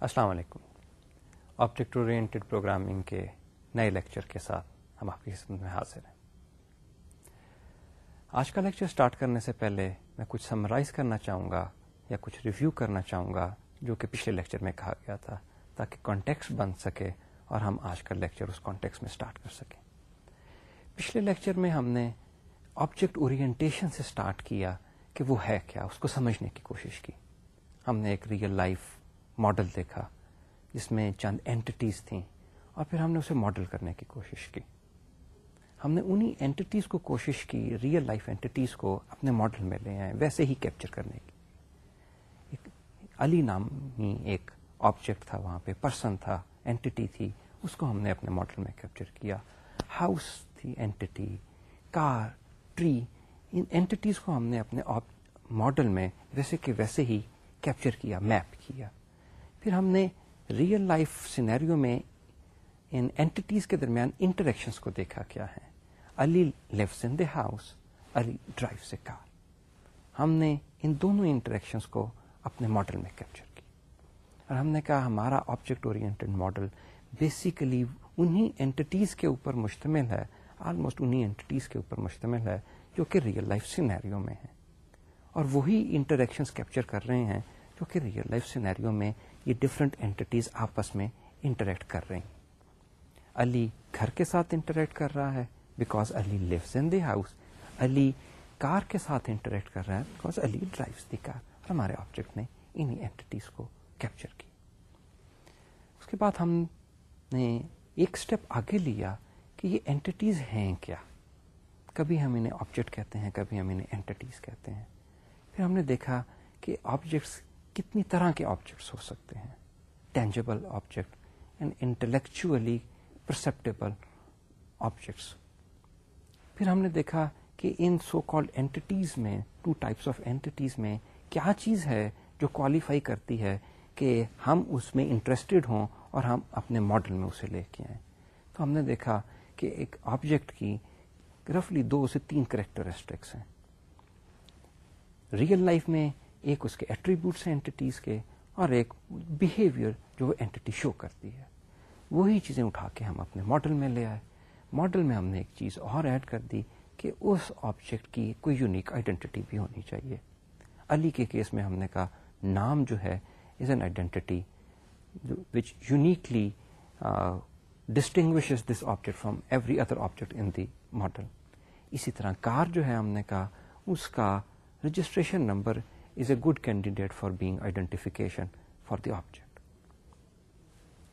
السلام علیکم۔ Object oriented programming کے نئے لیکچر کے ساتھ ہم آپ کی خدمت میں حاضر ہیں۔ آج کا لیکچر سٹارٹ کرنے سے پہلے میں کچھ سمرائز کرنا چاہوں گا یا کچھ ریویو کرنا چاہوں گا جو کہ پچھلے لیکچر میں کہا گیا تھا، تاکہ کانٹیکس بن سکے اور ہم آج کا لیکچر اس کانٹیکس میں سٹارٹ کر سکیں۔ پچھلے لیکچر میں ہم نے آبجیکٹ اورینٹیشن سے سٹارٹ کیا کہ وہ ہے کیا، اس کو سمجھنے کی کوشش کی۔ ہم نے ایک ریئل لائف ماڈل دیکھا، جس میں چند اینٹیز تھیں، اور پھر ہم نے اسے ماڈل کرنے کی کوشش کی۔ ہم نے انہی اینٹیز کو کوشش کی ریئل لائف اینٹیز کو اپنے ماڈل میں لے آئے، ویسے ہی کیپچر کرنے کی۔ ایک علی نامی ایک آبجیکٹ تھا وہاں پہ پرسن تھا اینٹی تھی، اس کو ہم نے اپنے ماڈل میں کیپچر کیا۔ ہاؤس تھی اینٹی کار ٹری ان اینٹیز کو ہم نے اپنے ماڈل میں ویسے کہ ویسے ہی کیپچر کیا میپ کیا۔ پھر ہم نے ریئل لائف سینیریو میں ان اینٹیز کے درمیان انٹریکشنس کو دیکھا کیا ہے۔ Ali leaves in the house Ali drive سے کار ہم نے ان دونوں انٹریکشنس کو اپنے ماڈل میں کیپچر کی۔ اور ہم نے کہا ہمارا آبجیکٹ اورینٹڈ ماڈل بیسیکلی انہی اینٹیز کے اوپر مشتمل ہے آلموسٹ انہی اینٹیز کے اوپر مشتمل ہے جو کہ ریئل لائف سینیریو میں ہے اور وہی انٹریکشنس کیپچر کر رہے ہیں جو کہ ریئل لائف سینیریو میں یہ ڈفرنٹ اینٹیز آپس میں انٹریکٹ کر رہی علی گھر کے ساتھ انٹریکٹ کر رہا ہے because Ali leaves in the house Ali car کے ساتھ انٹریکٹ کر رہا ہے because Ali drives the car اور ہمارے آبجیکٹ نے انہیں اینٹیز کو کیپچر کی اس کے بعد ہم نے ایک اسٹیپ آگے لیا کہ یہ اینٹیز ہیں کیا۔ کبھی ہم انہیں آبجیکٹ کہتے ہیں، کبھی ہم انہیں اینٹیز کہتے ہیں۔ پھر ہم نے دیکھا کہ آبجیکٹس کتنی طرح کے آبجیکٹس ہو سکتے ہیں. Tangible object and intellectually perceptible objects پھر ہم نے دیکھا کہ ان سو کالڈ اینٹیز میں ٹو ٹائپس آف اینٹیز میں کیا چیز ہے جو کوالیفائی کرتی ہے کہ ہم اس میں انٹرسٹڈ ہوں اور ہم اپنے ماڈل میں اسے لے کے آئیں. تو ہم نے دیکھا کہ ایک آبجیکٹ کی رفلی دو سے تین کریکٹرسٹکس ہیں. ریئل لائف میں ایک اس کے ایٹریبیوٹس ہیں اینٹیز کے اور ایک بہیویئر جو وہ اینٹی شو کرتی ہے۔ وہی چیزیں اٹھا کے ہم اپنے ماڈل میں لے آئے۔ ماڈل میں ہم نے ایک چیز اور ایڈ کر دی کہ اس آبجیکٹ کی کوئی یونیک آئیڈینٹی بھی ہونی چاہیے۔ علی کے کیس میں ہم نے کہا نام جو ہے is an identity which uniquely distinguish this object from every other object in the model اسی طرح کار جو ہے ہم نے کہا اس کا registration number is a good candidate for being identification for the object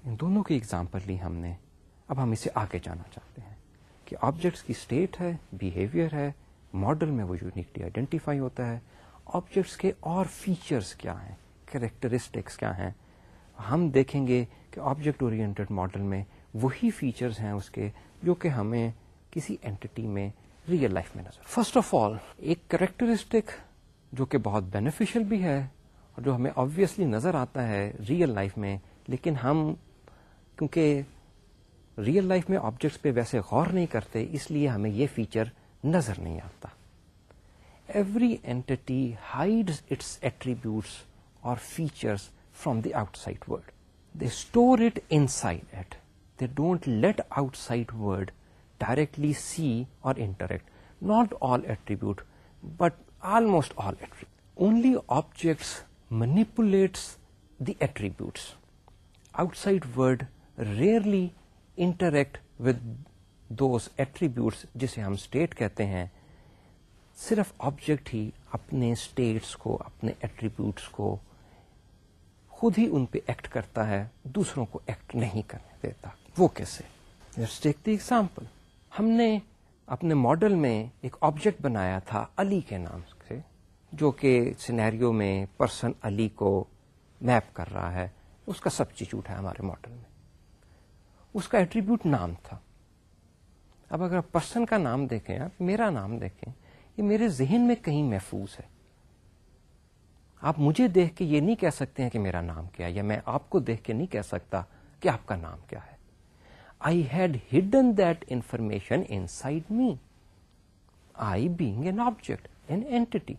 ان دونوں کی ایگزامپل لی ہم نے. اب ہم اسے آگے جانا چاہتے ہیں کہ آبجیکٹس کی اسٹیٹ ہے بہیویئر ہے ماڈل میں وہ یونیکلی آئیڈینٹیفائی ہوتا ہے. آبجیکٹس کے اور فیچرس کیا ہیں کریکٹرسٹکس کیا ہیں. ہم دیکھیں گے کہ آبجیکٹ اورینٹیڈ ماڈل میں وہی فیچرز ہیں اس کے جو کہ ہمیں کسی اینٹی میں ریئل لائف میں نظر فرسٹ آف آل ایک کریکٹرسٹک جو کہ بہت بینیفیشل بھی ہے اور جو ہمیں آبویسلی نظر آتا ہے ریئل لائف میں، لیکن ہم کیونکہ ریئل لائف میں آبجیکٹس پہ ویسے غور نہیں کرتے، اس لیے ہمیں یہ فیچر نظر نہیں آتا۔ ایوری اینٹی ہائڈ اٹس ایٹریبیوٹس اور features from the outside world they store it inside at they don't let outside world directly see or interact not all attribute but almost all attribute only objects manipulates the attributes outside world rarely interact with those attributes جسے ہم state کہتے ہیں. صرف object ہی اپنے status کو، اپنے attributes کو خود ہی ان پہ ایکٹ کرتا ہے، دوسروں کو ایکٹ نہیں کرنے دیتا. وہ کیسے؟ ٹیک دی ایگزامپل ہم نے اپنے ماڈل میں ایک آبجیکٹ بنایا تھا، علی کے نام سے. جو کہ سینیریو میں پرسن علی کو میپ کر رہا ہے، اس کا سبسٹیچیوٹ ہے ہمارے ماڈل میں۔ اس کا ایٹریبیوٹ نام تھا۔ اب اگر پرسن کا نام دیکھیں، آپ میرا نام دیکھیں، یہ میرے ذہن میں کہیں محفوظ ہے۔ آپ مجھے دیکھ کے یہ نہیں کہہ سکتے ہیں کہ میرا نام کیا یا میں آپ کو دیکھ کے نہیں کہہ سکتا کہ آپ کا نام کیا ہے۔ I had hidden that information inside me I being an object an entity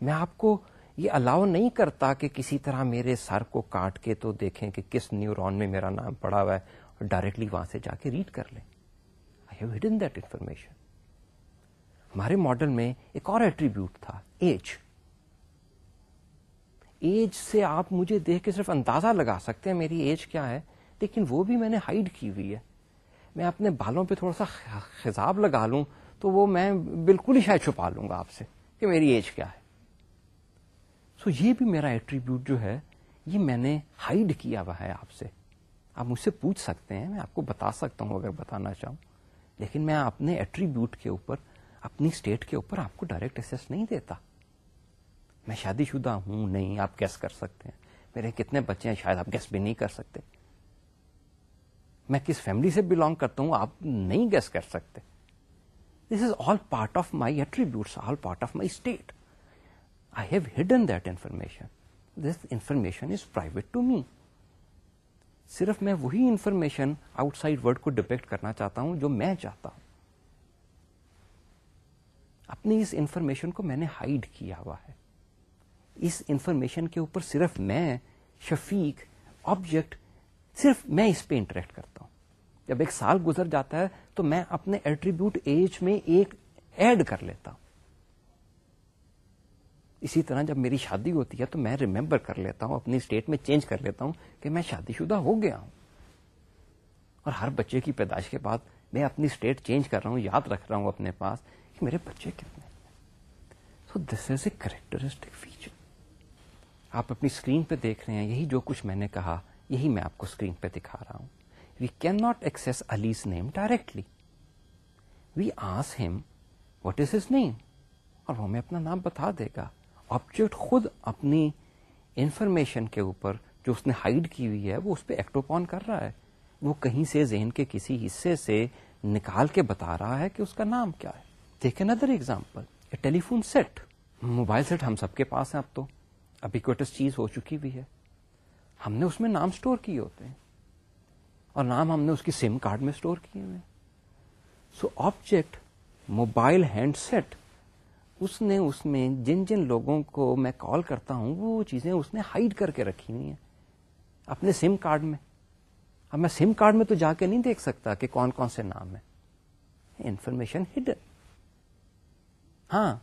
میں آپ کو یہ الاؤ نہیں کرتا کہ کسی طرح میرے سر کو کاٹ کے تو دیکھیں کہ کس نیورون میں میرا نام پڑا ہوا ہے اور ڈائریکٹلی وہاں سے جا کے ریڈ کر لیں۔ I have hidden that information ہمارے ماڈل میں ایک اور ایٹریبیوٹ تھا ایج ایج سے آپ مجھے دیکھ کے صرف اندازہ لگا سکتے ہیں میری ایج کیا ہے، لیکن وہ بھی میں نے ہائڈ کی ہوئی ہے۔ میں اپنے بالوں پہ تھوڑا سا خزاب لگا لوں تو وہ میں بالکل ہی شاید چھپا لوں گا آپ سے کہ میری ایج کیا ہے۔ سو یہ بھی میرا ایٹریبیوٹ جو ہے، یہ میں نے ہائڈ کیا ہوا ہے آپ سے۔ آپ مجھ سے پوچھ سکتے ہیں، میں آپ کو بتا سکتا ہوں اگر بتانا چاہوں۔ لیکن میں اپنے ایٹریبیوٹ کے اوپر، اپنی اسٹیٹ کے اوپر آپ کو ڈائریکٹ ایسس نہیں دیتا۔ میں شادی شدہ ہوں، نہیں، آپ گیس کر سکتے ہیں۔ میرے کتنے بچے ہیں، شاید آپ گیس بھی نہیں کر سکتے۔ میں کس فیملی سے بلونگ کرتا ہوں، آپ نہیں گیس کر سکتے۔ This is all part of my attribute all part of my state I have hidden that information this information is private to me صرف میں وہی انفارمیشن آؤٹ سائڈ ورڈ کو ڈپیکٹ کرنا چاہتا ہوں جو میں چاہتا ہوں. اپنی اس انفارمیشن کو میں نے ہائڈ کیا ہوا ہے. اس انفارمیشن کے اوپر صرف میں شفیق آبجیکٹ صرف میں اس پہ انٹریکٹ کرتا ہوں. جب ایک سال گزر جاتا ہے تو میں اپنے ایٹریبیوٹ ایج میں ایک ایڈ کر لیتا ہوں. اسی طرح جب میری شادی ہوتی ہے تو میں ریمبر کر لیتا ہوں، اپنی اسٹیٹ میں چینج کر لیتا ہوں کہ میں شادی شدہ ہو گیا ہوں۔ اور ہر بچے کی پیدائش کے بعد میں اپنی اسٹیٹ چینج کر رہا ہوں، یاد رکھ رہا ہوں اپنے پاس کہ میرے بچے کتنے so this is a characteristic feature آپ اپنی اسکرین پہ دیکھ رہے ہیں، یہی جو کچھ میں نے کہا، یہی میں آپ کو اسکرین پہ دکھا رہا ہوں۔ We can not x علیز name directly we آس ہم وٹ از ہز نیم اور وہ ہمیں اپنا نام بتا دے گا۔ آبجیکٹ خود اپنی انفارمیشن کے اوپر جو اس نے ہائڈ کی ہوئی ہے، وہ اس پہ ایکٹوپون کر رہا ہے۔ وہ کہیں سے ذہن کے کسی حصے سے نکال کے بتا رہا ہے کہ اس کا نام کیا ہے۔ دیکھ اندر example telephone set mobile set ہم سب کے پاس ہیں اب تو۔ ابھی کوٹس چیز ہو چکی بھی ہے۔ ہم نے اس میں نام سٹور کیے ہوتے ہیں۔ اور نام ہم نے اس کی سم کارڈ میں سٹور کیے ہوئے so object mobile handset اس نے اس میں جن جن لوگوں کو میں کال کرتا ہوں، وہ چیزیں اس نے ہائڈ کر کے رکھی ہوئی ہیں۔ اپنے سم کارڈ میں۔ اب میں سم کارڈ میں تو جا کے نہیں دیکھ سکتا کہ کون کون سے نام ہے انفارمیشن ہڈن ہاں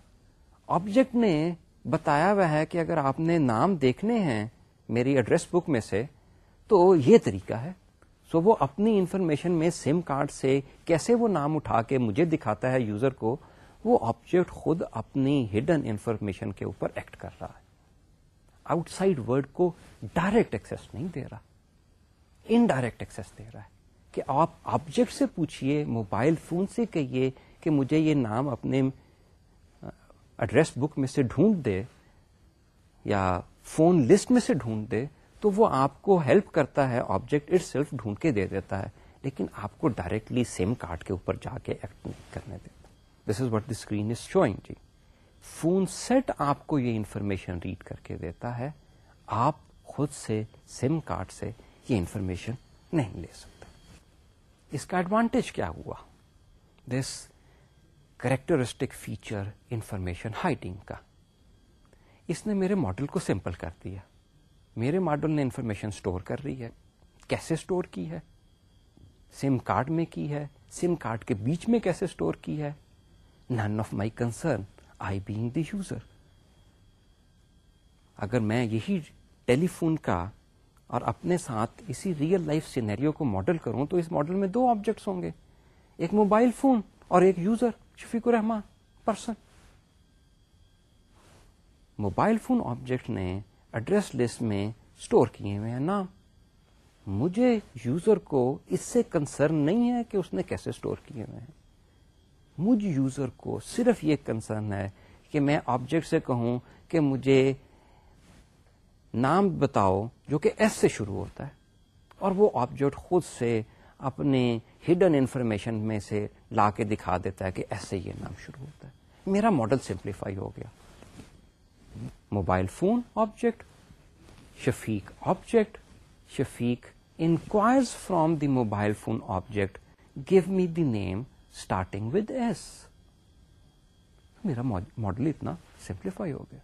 آبجیکٹ نے بتایا ہوا ہے کہ اگر آپ نے نام دیکھنے ہیں میری ایڈریس بک میں سے، تو یہ طریقہ ہے۔ سو وہ اپنی انفارمیشن میں سم کارڈ سے کیسے وہ نام اٹھا کے مجھے دکھاتا ہے یوزر کو وہ آبجیکٹ خود اپنی ہڈن انفارمیشن کے اوپر ایکٹ کر رہا ہے۔ آؤٹ سائڈ ورڈ کو ڈائریکٹ ایکسس نہیں دے رہا۔ انڈائریکٹ ایکسس دے رہا ہے کہ آپ آبجیکٹ سے پوچھئے موبائل فون سے کہیے کہ مجھے یہ نام اپنے ایڈریس بک میں سے ڈھونڈ دے یا فون لسٹ میں سے ڈھونڈ دے تو وہ آپ کو ہیلپ کرتا ہے آبجیکٹ اٹ سیلف ڈھونڈ کے دے دیتا ہے۔ لیکن آپ کو ڈائریکٹلی سیم کارڈ کے اوپر جا کے ایکٹ نہیں کرنے دیتا this is what the screen is showing G. Phone set آپ کو یہ انفارمیشن ریڈ کر کے دیتا ہے۔ آپ خود سے سم کارڈ سے یہ انفارمیشن نہیں لے سکتے۔ اس کا ایڈوانٹیج کیا ہوا؟ This characteristic feature information hiding کا۔ اس نے میرے ماڈل کو سمپل کر دیا۔ میرے ماڈل نے انفارمیشن اسٹور کر رہی ہے۔ کیسے اسٹور کی ہے؟ سم کارڈ میں کی ہے۔ سم کارڈ کے بیچ میں کیسے اسٹور کی ہے؟ None of my concern I being the user اگر میں یہی ٹیلی فون کا اور اپنے ساتھ اسی ریئل لائف سینیریو کو ماڈل کروں تو اس ماڈل میں دو آبجیکٹس ہوں گے۔ ایک موبائل فون اور ایک user Shafiq Ur-Rahman person mobile phone object نے ایڈریس لسٹ میں اسٹور کیے ہوئے ہیں نام۔ مجھے یوزر کو اس سے کنسرن نہیں ہے کہ اس نے کیسے اسٹور کیے ہوئے ہیں۔ مجھ یوزر کو صرف یہ کنسرن ہے کہ میں آبجیکٹ سے کہوں کہ مجھے نام بتاؤ جو کہ ایس سے شروع ہوتا ہے اور وہ آبجیکٹ خود سے اپنے ہڈن انفارمیشن میں سے لا کے دکھا دیتا ہے کہ ایسے یہ نام شروع ہوتا ہے۔ میرا ماڈل سمپلیفائی ہو گیا۔ Mobile phone object Shafiq object Shafiq enquires from the mobile phone object give me the name starting with S میرا ماڈل اتنا سمپلیفائی ہو گیا۔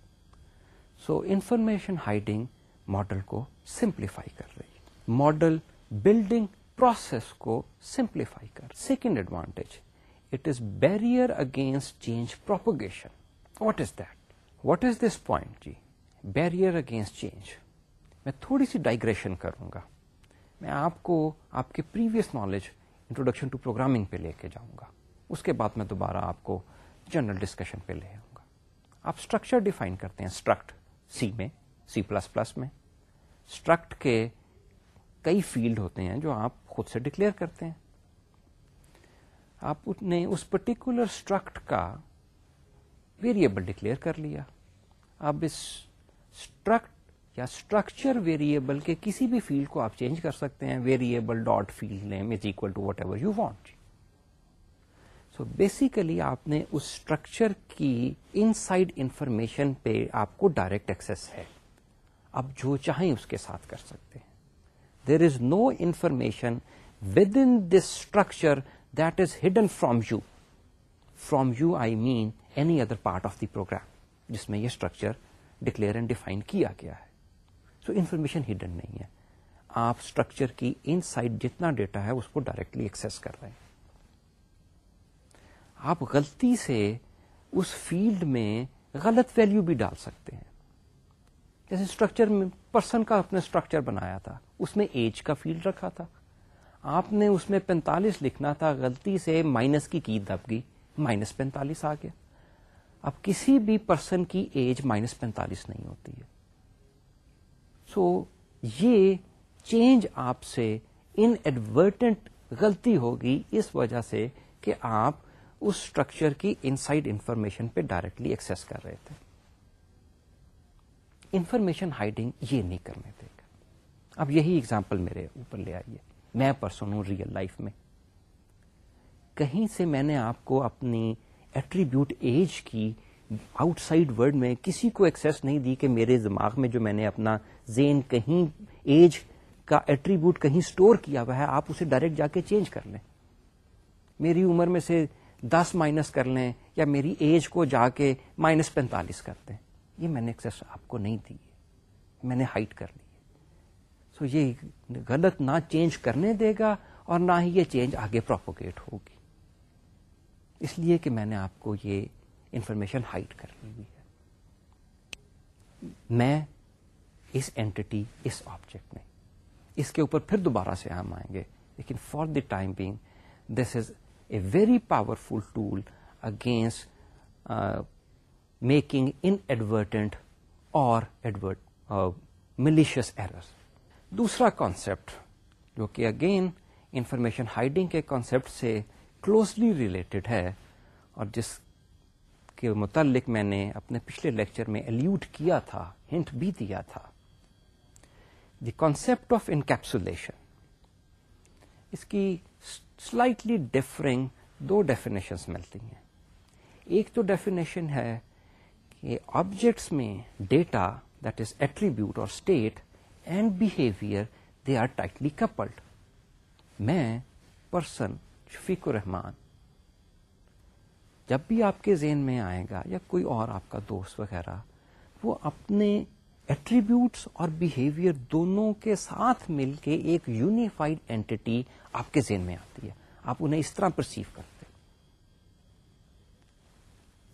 سو انفارمیشن ہائڈنگ ماڈل کو سمپلیفائی کر رہی ماڈل بلڈنگ پروسیس کو سمپلیفائی کر second advantage it is barrier against change propagation what is that what is this point G barrier against change میں تھوڑی سی ڈائگریشن کروں گا۔ میں آپ کو آپ کے previous knowledge introduction to programming پہ لے کے جاؤں گا۔ اس کے بعد میں دوبارہ آپ کو جنرل ڈسکشن پہ لے آؤں گا۔ آپ اسٹرکچر ڈیفائن کرتے ہیں اسٹرکٹ سی میں سی پلس پلس میں۔ اسٹرکٹ کے کئی فیلڈ ہوتے ہیں جو آپ خود سے ڈکلیئر کرتے ہیں۔ آپ نے اس پرٹیکولر اسٹرکٹ کا ویریبل ڈکلیئر کر لیا۔ اب اس اسٹرکٹ یا اسٹرکچر ویریبل کے کسی بھی فیلڈ کو آپ چینج کر سکتے ہیں variable dot field name is equal to whatever you want so basically آپ نے اس اسٹرکچر کی ان سائڈ انفارمیشن پہ آپ کو ڈائریکٹ ایکسس ہے۔ اب جو چاہیں اس کے ساتھ کر سکتے ہیں۔ There is no information within this structure that is hidden from you from you I mean any other part of the program جس میں یہ اسٹرکچر ڈکلیئر اینڈ ڈیفائن کیا گیا ہے۔ سو انفارمیشن ہڈن نہیں ہے۔ آپ اسٹرکچر کی ان سائڈ جتنا ڈیٹا ہے اس کو ڈائریکٹلی ایکسس کر رہے ہیں۔ آپ غلطی سے اس فیلڈ میں غلط ویلو بھی ڈال سکتے ہیں۔ جیسے اسٹرکچر میں پرسن کا اپنے اسٹرکچر بنایا تھا، اس میں ایج کا فیلڈ رکھا تھا۔ آپ نے اس میں پینتالیس لکھنا تھا، غلطی سے مائنس کی کی دب گئی، مائنس پینتالیس آ گیا۔ اب کسی بھی پرسن کی ایج مائنس پینتالیس نہیں ہوتی ہے۔ سو یہ چینج آپ سے ان ایڈورٹنٹ غلطی ہوگی اس وجہ سے کہ آپ اس اسٹرکچر کی انسائڈ انفارمیشن پہ ڈائریکٹلی ایکسس کر رہے تھے۔ انفارمیشن ہائڈنگ یہ نہیں کرنے دے گا۔ اب یہی اگزامپل میرے اوپر لے آئیے۔ میں پرسن ہوں ریئل لائف میں۔ کہیں سے میں نے آپ کو اپنی ایٹریبیوٹ ایج کی آؤٹ سائڈ ورڈ میں کسی کو ایکسس نہیں دی کہ میرے دماغ میں جو میں نے اپنا زین کہیں ایج کا ایٹریبیوٹ کہیں اسٹور کیا ہوا ہے، آپ اسے ڈائریکٹ جا کے چینج کر لیں۔ میری عمر میں سے دس مائنس کر لیں یا میری ایج کو جا کے مائنس پینتالیس کر دیں۔ یہ میں نے ایکسس آپ کو نہیں دی۔ میں نے ہائٹ کر لی۔ سو یہ غلط نہ چینج کرنے دے گا اور نہ ہی یہ چینج آگے پروپوگیٹ ہوگی۔ اس لیے کہ میں نے آپ کو یہ انفارمیشن ہائٹ کر لی ہوئی ہے۔ میں اس اینٹی اس آبجیکٹ میں اس کے اوپر پھر دوبارہ سے ہم آئیں گے۔ لیکن for the time being this is a very powerful tool against making ان ایڈورٹنٹ اور ایڈورٹ ملیشیس ایرر دوسرا کانسیپٹ جو کہ اگین انفارمیشن ہائڈنگ کے کانسیپٹ سے کلوزلی ریلیٹڈ ہے اور جس کے متعلق میں نے اپنے پچھلے لیکچر میں الوٹ کیا تھا ہنٹ بھی دیا تھا۔ دی کانسپٹ آف انکیپسولیشن اس کی سلائٹلی ڈفرنگ دو ڈیفینیشنس ملتی ہیں۔ ایک تو ڈیفینیشن ہے کہ آبجیکٹس میں ڈیٹا دیٹ از ایٹریبیوٹ اور state and behaviour they are tightly coupled میں پرسن شفیق الرحمان جب بھی آپ کے ذہن میں آئے گا یا کوئی اور آپ کا دوست وغیرہ، وہ اپنے ایٹریبیوٹس اور بہیویئر دونوں کے ساتھ مل کے ایک یونیفائڈ اینٹی آپ کے ذہن میں آتی ہے۔ آپ انہیں اس طرح پرسیو کرتے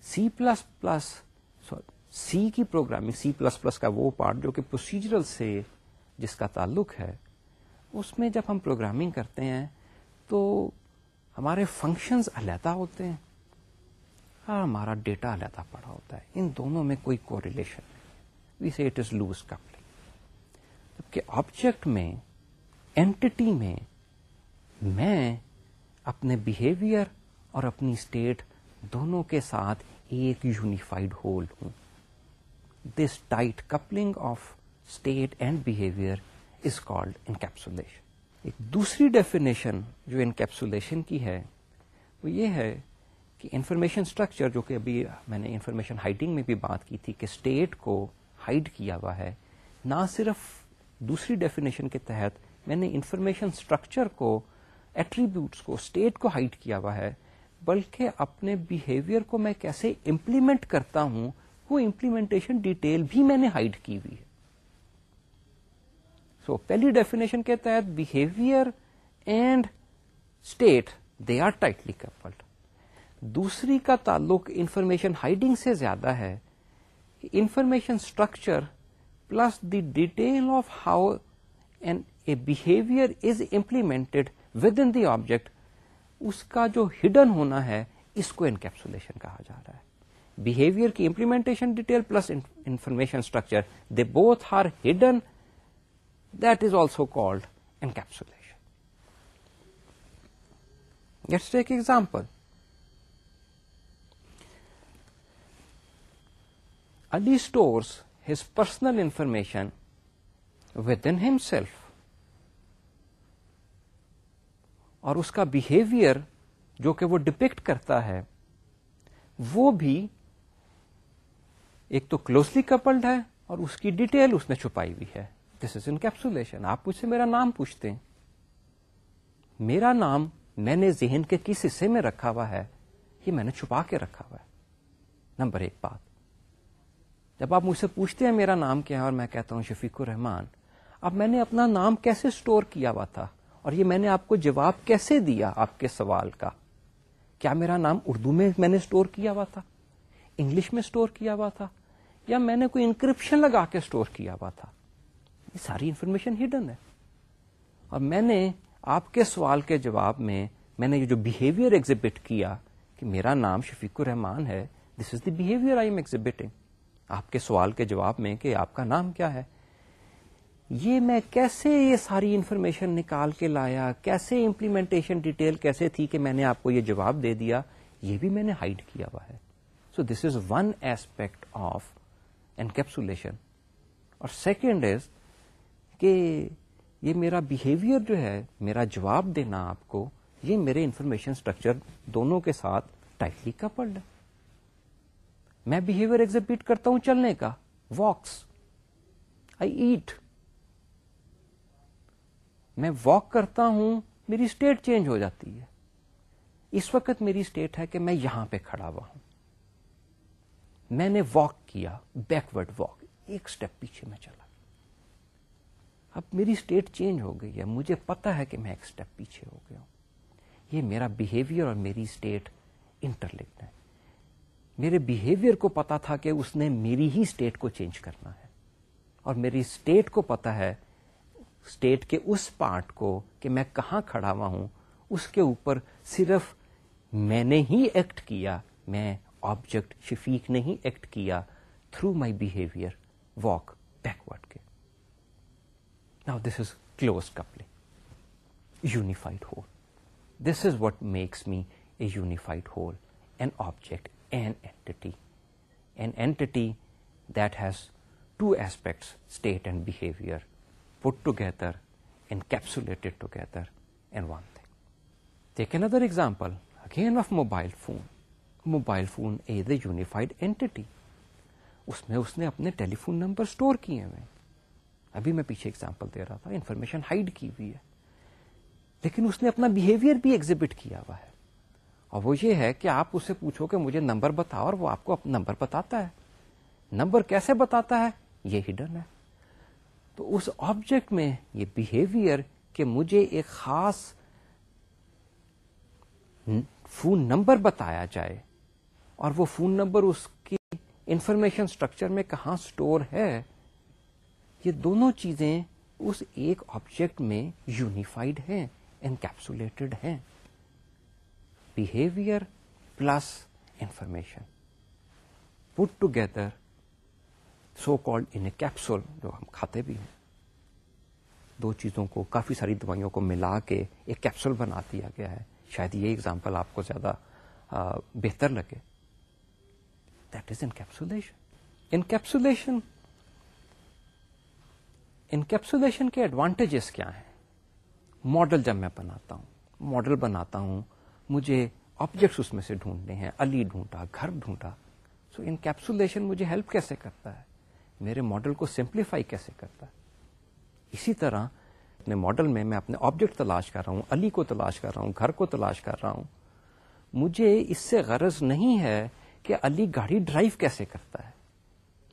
سی پلس پلس سی کی پروگرامنگ سی پلس پلس کا وہ پارٹ جو کہ پروسیجرل سے جس کا تعلق ہے، اس میں جب ہم پروگرامنگ کرتے ہیں تو ہمارے فنکشنز علیحدہ ہوتے ہیں۔ اور ہمارا ڈیٹا علیحدہ پڑا ہوتا ہے۔ ان دونوں میں کوئی کو ریلیشن نہیں we it is loose coupling جبکہ آبجیکٹ میں اینٹی میں میں اپنے بہیویئر اور اپنی اسٹیٹ دونوں کے ساتھ ایک یونیفائڈ ہول ہوں۔ This tight coupling of state and behaviour is called encapsulation ایک دوسری ڈیفینیشن جو انکیپسولیشن کی ہے، وہ یہ ہے کہ انفارمیشن اسٹرکچر جو کہ ابھی میں نے انفارمیشن ہائڈنگ میں بھی بات کی تھی کہ اسٹیٹ کو ہائڈ کیا ہوا ہے نہ صرف دوسری ڈیفینیشن کے تحت میں نے انفارمیشن اسٹرکچر کو ایٹریبیوٹس کو اسٹیٹ کو ہائڈ کیا ہوا ہے بلکہ اپنے بہیویئر کو میں کیسے امپلیمنٹ کرتا ہوں وہ امپلیمنٹیشن ڈیٹیل بھی میں نے ہائڈ کی ہوئی ہے۔ سو so, پہلی ڈیفینیشن کے تحت behaviour and state they are tightly coupled دوسری کا تعلق انفارمیشن ہائڈنگ سے زیادہ ہے۔ Information structure plus the detail of how an a behaviour is implemented within the object اس کا جو ہڈن ہونا ہے اس کو انکیپسولیشن کہا جا رہا ہے بہیویئر کی implementation detail plus information structure they both are hidden that is also called encapsulation let's take example Ali stores his personal information within himself. اور اس کا بہیویئر جو کہ وہ ڈپکٹ کرتا ہے، وہ بھی ایک تو کلوزلی کپلڈ ہے اور اس کی ڈیٹیل اس نے چھپائی ہوئی ہے. دس از انکیپسولیشن آپ مجھ سے میرا نام پوچھتے ہیں. میرا نام میں نے ذہن کے کس حصے میں رکھا ہوا ہے. یہ میں نے چھپا کے رکھا ہوا ہے. نمبر ایک بات. جب آپ مجھ سے پوچھتے ہیں میرا نام کیا ہے اور میں کہتا ہوں شفیق الرحمان اب میں نے اپنا نام کیسے اسٹور کیا ہوا تھا؟ اور یہ میں نے آپ کو جواب کیسے دیا آپ کے سوال کا؟ کیا میرا نام اردو میں میں نے اسٹور کیا ہوا تھا؟ انگلش میں اسٹور کیا ہوا تھا؟ یا میں نے کوئی انکرپشن لگا کے اسٹور کیا ہوا تھا؟ یہ ساری انفارمیشن ہڈن ہے۔ اور میں نے آپ کے سوال کے جواب میں میں نے یہ جو بہیویئر ایگزیبٹ کیا کہ میرا نام شفیق الرحمان ہے this is the behaviour I am exhibiting آپ کے سوال کے جواب میں کہ آپ کا نام کیا ہے؟ یہ میں کیسے یہ ساری انفارمیشن نکال کے لایا؟ کیسے امپلیمنٹیشن ڈیٹیل کیسے تھی کہ میں نے آپ کو یہ جواب دے دیا؟ یہ بھی میں نے ہائڈ کیا ہوا ہے۔ So this is one aspect of encapsulation اور سیکنڈ از کہ یہ میرا بہیویئر جو ہے، میرا جواب دینا آپ کو، یہ میرے انفارمیشن اسٹرکچر دونوں کے ساتھ ٹائٹلی کپلڈ ہے۔ میں بہیویئر ایگزبٹ کرتا ہوں چلنے کا. واکس آئی ایٹ میں واک کرتا ہوں، میری اسٹیٹ چینج ہو جاتی ہے. اس وقت میری اسٹیٹ ہے کہ میں یہاں پہ کھڑا ہوا ہوں. میں نے واک کیا بیکورڈ واک ایک اسٹیپ پیچھے میں چلا. اب میری اسٹیٹ چینج ہو گئی ہے، مجھے پتا ہے کہ میں ایک اسٹیپ پیچھے ہو گیا ہوں. یہ میرا بہیویئر اور میری اسٹیٹ انٹرلکڈ ہے. میرے بہیویئر کو پتا تھا کہ اس نے میری ہی اسٹیٹ کو چینج کرنا ہے۔ اور میری اسٹیٹ کو پتا ہے اسٹیٹ کے اس پارٹ کو کہ میں کہاں کھڑا ہوا ہوں، اس کے اوپر صرف میں نے ہی ایکٹ کیا، میں آبجیکٹ شفیق نے ہی ایکٹ کیا through my behaviour walk backward کے۔ Now this is close coupling unified whole this is what makes me a unified whole an object an entity. An entity that has two aspects, state and behavior, put together, encapsulated together in one thing. Take another example, again of mobile phone. Mobile phone is a unified entity. اس میں اس نے اپنے telephone number store کیے ہوئے ابھی میں پیچھے اگزامپل دے رہا تھا انفارمیشن ہائڈ کی ہوئی ہے لیکن اس نے اپنا بہیویئر بھی ایگزبٹ کیا ہوا ہے اور وہ یہ ہے کہ آپ اسے پوچھو کہ مجھے نمبر بتاؤ اور وہ آپ کو نمبر بتاتا ہے۔ نمبر کیسے بتاتا ہے؟ یہ ہڈن ہے۔ تو اس آبجیکٹ میں یہ بہیویئر کہ مجھے ایک خاص فون نمبر بتایا جائے اور وہ فون نمبر اس کی انفارمیشن اسٹرکچر میں کہاں اسٹور ہے، یہ دونوں چیزیں اس ایک آبجیکٹ میں یونیفائڈ ہیں انکیپسولیٹڈ ہیں۔ Behaviour plus information put together so called in a capsule جو ہم کھاتے بھی ہیں، دو چیزوں کو، کافی ساری دوائیوں کو ملا کے ایک کیپسول بنا دیا گیا ہے۔ شاید یہ اگزامپل آپ کو زیادہ بہتر لگے۔ That is encapsulation encapsulation encapsulation کے ایڈوانٹیجز کیا ہیں؟ ماڈل جب میں بناتا ہوں ماڈل بناتا ہوں مجھے آبجیکٹس اس میں سے ڈھونڈنے ہیں، علی ڈھونڈا، گھر ڈھونڈا۔ سو انکیپسولیشن مجھے ہیلپ کیسے کرتا ہے؟ میرے ماڈل کو سمپلیفائی کیسے کرتا ہے؟ اسی طرح اپنے ماڈل میں میں اپنے آبجیکٹ تلاش کر رہا ہوں، علی کو تلاش کر رہا ہوں، گھر کو تلاش کر رہا ہوں۔ مجھے اس سے غرض نہیں ہے کہ علی گاڑی ڈرائیو کیسے کرتا ہے۔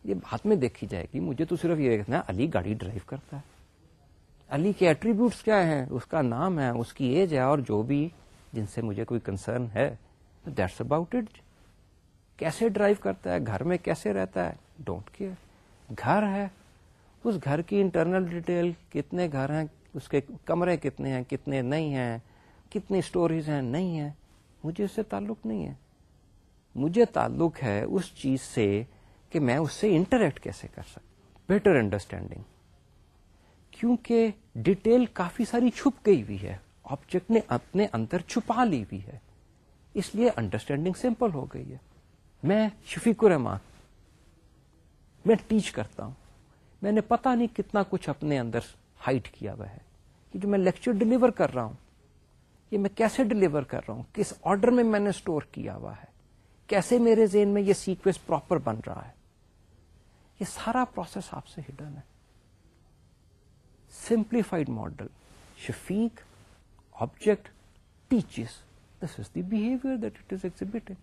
یہ بات میں دیکھی جائے گی، مجھے تو صرف یہ دیکھنا ہے، علی گاڑی ڈرائیو کرتا ہے۔ علی کے ایٹریبیوٹس کیا ہیں؟ اس کا نام ہے، اس کی ایج ہے اور جو بھی جن سے مجھے کوئی کنسرن ہے دیٹس اباؤٹ اٹ کیسے ڈرائیو کرتا ہے؟ گھر میں کیسے رہتا ہے؟ ڈونٹ کیئر گھر ہے. اس گھر کی انٹرنل ڈیٹیل کتنے گھر ہیں؟ اس کے کمرے کتنے ہیں؟ کتنے نہیں ہیں؟ کتنی اسٹوریز ہیں؟ نہیں ہیں. مجھے اس سے تعلق نہیں ہے. مجھے تعلق ہے اس چیز سے کہ میں اس سے انٹریکٹ کیسے کر سکتا بیٹر انڈرسٹینڈنگ کیونکہ ڈیٹیل کافی ساری چھپ گئی ہوئی ہے. آبجیکٹ نے اپنے اندر چھپا لی ہوئی ہے۔ اس لیے انڈرسٹینڈنگ سمپل ہو گئی ہے۔ میں شفیق الرحمان، میں ٹیچ کرتا ہوں۔ میں نے پتا نہیں کتنا کچھ اپنے اندر ہائٹ کیا ہوا ہے۔ کہ جو میں لیکچر ڈلیور کر رہا ہوں، یہ میں کیسے ڈلیور کر رہا ہوں؟ کس آرڈر میں میں نے اسٹور کیا ہوا ہے؟ کیسے میرے ذہن میں یہ سیکوینس پراپر بن رہا ہے؟ یہ سارا پروسیس آپ سے ہڈن ہے۔ Simplified model Shafiq object teaches this is the behaviour that it is exhibiting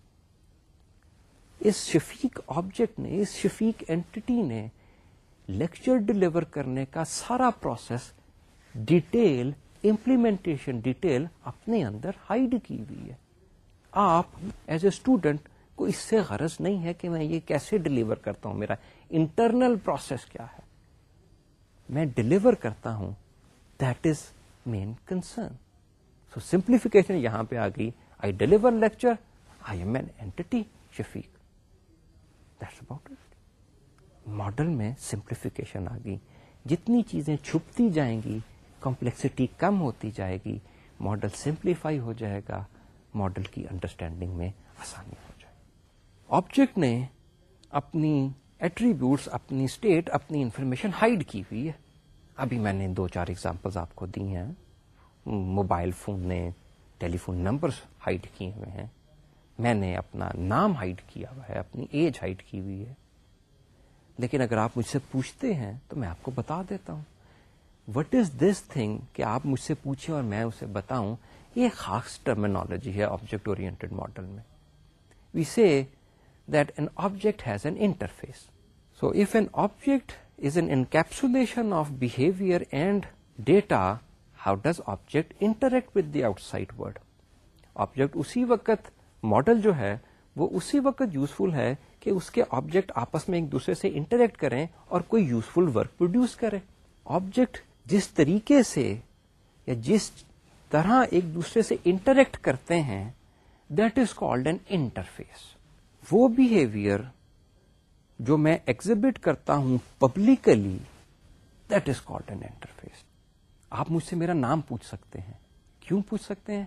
us Shafiq object نے، اس شفیق اینٹی نے لیکچر ڈلیور کرنے کا سارا پروسیس ڈیٹیل امپلیمنٹیشن ڈیٹیل اپنے اندر ہائڈ کی ہوئی ہے۔ آپ ایز اے اسٹوڈنٹ کو اس سے غرض نہیں ہے کہ میں یہ کیسے ڈلیور کرتا ہوں، میرا انٹرنل پروسیس کیا ہے۔ میں ڈلیور کرتا ہوں that is main concern so simplification یہاں پہ آ گئی. I deliver lecture I am an entity Shafiq that's about it model میں سمپلیفیکیشن آ گئی. جتنی چیزیں چھپتی جائیں گی کمپلیکسٹی کم ہوتی جائے گی ماڈل سمپلیفائی ہو جائے گا ماڈل کی انڈرسٹینڈنگ میں آسانی ہو جائے آبجیکٹ نے اپنی ایٹریبیوٹس اپنی اسٹیٹ اپنی انفارمیشن ہائڈ کی ہوئی ہے. ابھی میں نے دو چار ایگزامپل آپ کو دی ہیں. موبائل فون نے، ٹیلی فون نمبر ہائڈ کیے ہوئے ہیں۔ میں نے اپنا نام ہائڈ کیا ہوا ہے، اپنی ایج ہائڈ کی ہوئی ہے۔ لیکن اگر آپ مجھ سے پوچھتے ہیں تو میں آپ کو بتا دیتا ہوں۔ وٹ از دس تھنگ کہ آپ مجھ سے پوچھیں اور میں اسے بتاؤں؟ یہ خاص ٹرمینالوجی ہے آبجیکٹ اورینٹیڈ ماڈل میں۔ We see that an object has an interface so if an object is an encapsulation of behaviour and data how does object interact with the outside world object اسی وقت model جو ہے، وہ اسی وقت useful ہے کہ اس کے آبجیکٹ آپس میں ایک دوسرے سے انٹریکٹ کریں اور کوئی یوزفل ورک پروڈیوس کرے۔ آبجیکٹ جس طریقے سے یا جس طرح ایک دوسرے سے انٹریکٹ کرتے ہیں that is called an interface وہ بہیویئر جو میں ایگزبٹ کرتا ہوں publicly that is called an interface آپ مجھ سے میرا نام پوچھ سکتے ہیں۔ کیوں پوچھ سکتے ہیں؟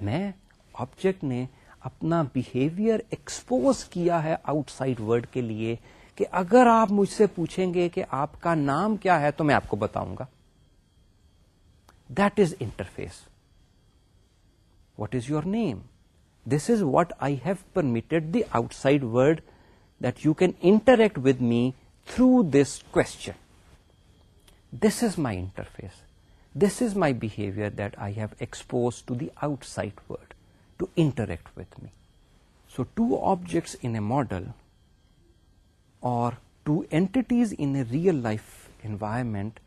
میں آبجیکٹ نے اپنا بہیویئر ایکسپوز کیا ہے آؤٹ سائڈ ورڈ کے لیے کہ اگر آپ مجھ سے پوچھیں گے کہ آپ کا نام کیا ہے تو میں آپ کو بتاؤں گا۔ That is interface what is your name this is what I have permitted the outside world that you can interact with me through this question this is my interface this is my behaviour that I have expose to the outside world to interact with me so two objects in a model or two entities in a real life environment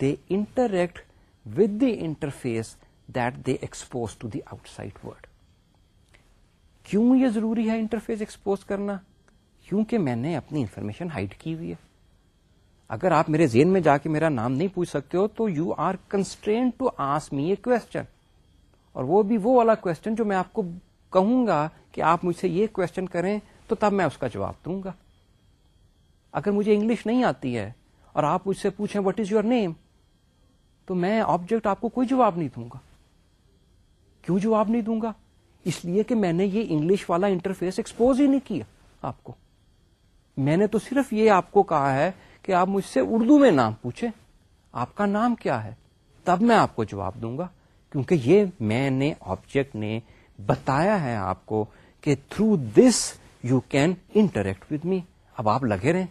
they interact with the interface that they expose to the outside world کیوں یہ ضروری ہے interface expose کرنا؟ کیونکہ میں نے اپنی information hide کی ہوئی ہے۔ اگر آپ میرے زین میں جا کے میرا نام نہیں پوچھ سکتے ہو تو you are constrain to ask me a question اور وہ بھی وہ والا کوشچن جو میں آپ کو کہوں گا کہ آپ مجھ سے یہ کوشچن کریں تو تب میں اس کا جواب دوں گا. اگر مجھے انگلش نہیں آتی ہے اور آپ مجھ سے پوچھیں وٹ از یور نیم تو میں آبجیکٹ آپ کو کوئی جواب نہیں دوں گا. کیوں جواب نہیں دوں گا؟ اس لیے کہ میں نے یہ انگلش والا انٹرفیس ایکسپوز ہی نہیں کیا آپ کو. میں نے تو صرف یہ آپ کو کہا ہے کہ آپ مجھ سے اردو میں نام پوچھیں۔ آپ کا نام کیا ہے؟ تب میں آپ کو جواب دوں گا۔ کیونکہ یہ میں نے آبجیکٹ نے بتایا ہے آپ کو کہ through this you can interact with me اب آپ لگے رہے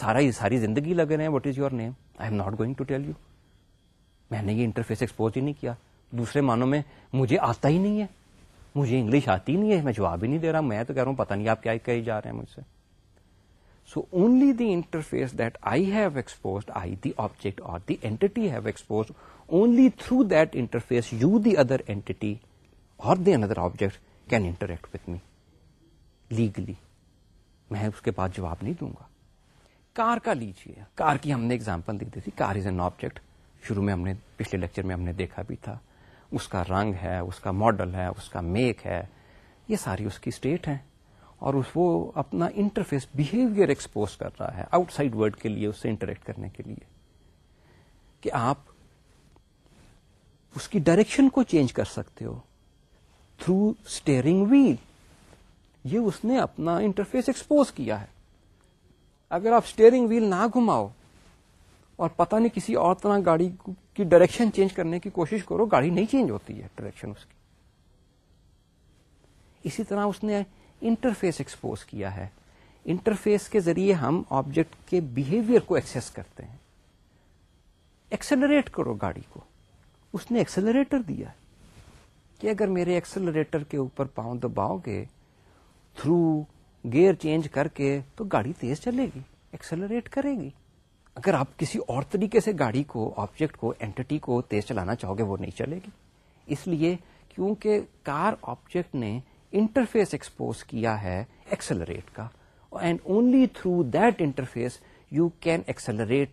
سارا یہ ساری زندگی لگے رہے what is your name I am not going to tell you میں نے یہ انٹرفیس ایکسپوز ہی نہیں کیا۔ دوسرے مانوں میں مجھے آتا ہی نہیں ہے۔ مجھے انگلش آتی نہیں ہے۔ میں جواب ہی نہیں دے رہا۔ میں تو کہہ رہا ہوں، پتہ نہیں آپ کیا کہی جا رہے ہیں مجھ سے۔ So only the interface that I have expose I the object or the entity have expose only through that interface you the other entity or the other object can interact with me legally میں اس کے بعد جواب نہیں دوں گا کار کا لیجیے کار کی ہم نے ایگزامپل دی تھی کار از این آبجیکٹ شروع میں ہم نے پچھلے لیکچر میں ہم نے دیکھا بھی تھا اس کا رنگ ہے اس کا ماڈل ہے اس کا میک ہے یہ ساری اس کی اسٹیٹ ہیں اور اس وہ اپنا انٹرفیس بہیویئر ایکسپوز کر رہا ہے آؤٹ سائڈ ورڈ کے لیے اس سے انٹریکٹ کرنے کے لیے کہ آپ اس کی ڈائریکشن کو چینج کر سکتے ہو تھرو اسٹیئرنگ ویل یہ اس نے اپنا انٹرفیس ایکسپوز کیا ہے۔ اگر آپ اسٹیئرنگ ویل نہ گھماؤ اور پتہ نہیں کسی اور طرح گاڑی کی ڈائریکشن چینج کرنے کی کوشش کرو، گاڑی نہیں چینج ہوتی ہے ڈائریکشن اس کی۔ اسی طرح اس نے انٹرفیس ایکسپوز کیا ہے۔ انٹرفیس کے ذریعے ہم آبجیکٹ کے بہیویئر کو ایکسس کرتے ہیں۔ ایکسلریٹ کرو گاڑی کو۔ اس نے ایکسلریٹر دیا کہ اگر میرے ایکسلریٹر کے اوپر پاؤں دباؤ گے تھرو گیئر چینج کر کے تو گاڑی تیز چلے گی ایکسلریٹ کرے گی۔ اگر آپ کسی اور طریقے سے گاڑی کو آبجیکٹ کو اینٹی کو تیز چلانا چاہو گے وہ نہیں چلے گی۔ اس لیے کیونکہ کار آبجیکٹ نے انٹرفیس ایکسپوز کیا ہے ایکسلریٹ کا and only through that interface you can accelerate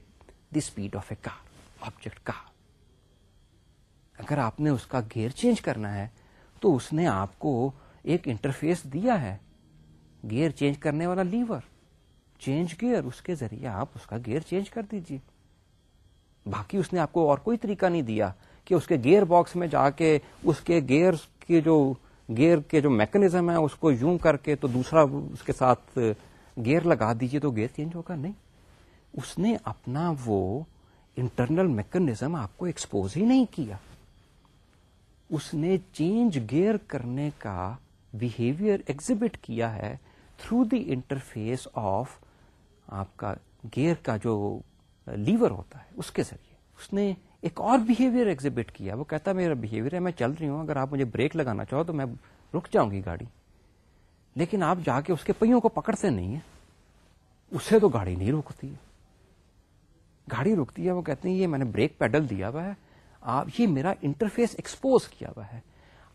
the speed of a car object کا اگر آپ نے اس کا گیئر چینج کرنا ہے تو اس نے آپ کو ایک انٹرفیس دیا ہے گیئر چینج کرنے والا لیور چینج گیئر اس کے ذریعے آپ اس کا گیئر چینج کر دیجیے. باقی اس نے آپ کو اور کوئی طریقہ نہیں دیا کہ اس کے گیئر باکس میں جا کے اس کے گیئر کے جو گیئر کے جو میکنیزم ہے اس کو یوں کر کے تو دوسرا اس کے ساتھ گیئر لگا دیجیے تو گیئر چینج ہوگا؟ نہیں. اس نے اپنا وہ انٹرنل میکنیزم آپ کو ایکسپوز ہی نہیں کیا. اس نے چینج گیئر کرنے کا بہیویئر ایگزبٹ کیا ہے تھرو دی انٹرفیس آف آپ کا گیئر کا جو لیور ہوتا ہے اس کے ذریعے. اس نے ایک اور بہیویئر ایگزبٹ کیا۔ وہ کہتا میرا بہیویئر ہے، میں چل رہی ہوں، اگر آپ مجھے بریک لگانا چاہو تو میں رک جاؤں گی گاڑی۔ لیکن آپ جا کے اس کے پہیوں کو پکڑتے نہیں ہیں۔ اس سے تو گاڑی نہیں رکتی ہے۔ گاڑی رکتی ہے، وہ کہتے ہیں، یہ میں نے بریک پیڈل دیا ہوا ہے۔ آپ یہ میرا انٹرفیس ایکسپوز کیا ہوا ہے۔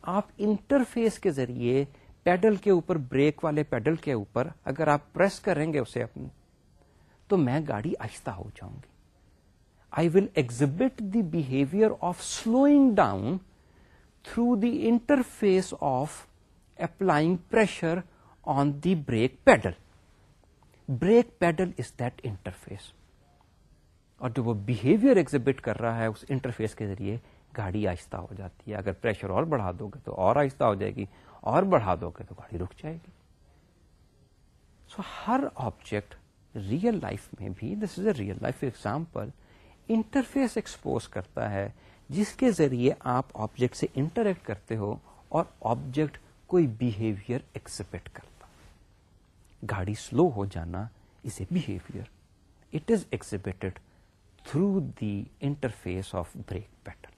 آپ انٹرفیس کے ذریعے پیڈل کے اوپر بریک والے پیڈل کے اوپر اگر آپ پریس کریں گے اسے اپنی، تو میں گاڑی آہستہ ہو جاؤں گی۔ I will exhibit the behaviour of slowing down through the interface of applying pressure on the brake pedal brake pedal is that interface اور جو وہ بہیویئر ایگزبٹ کر رہا ہے اس انٹرفیس کے ذریعے گاڑی آہستہ ہو جاتی ہے۔ اگر پریشر اور بڑھا دو گے تو اور آہستہ ہو جائے گی اور بڑھا دو گے تو گاڑی رک جائے گی۔ سو so, ہر آبجیکٹ ریئل لائف میں بھی this is a real life example interface expose کرتا ہے، جس کے ذریعے آپ آبجیکٹ سے انٹریکٹ کرتے ہو اور آبجیکٹ کوئی بہیویئر ایکسپیکٹ کرتا۔ گاڑی سلو ہو جانا is a behaviour it is expected through the interface of brake pedal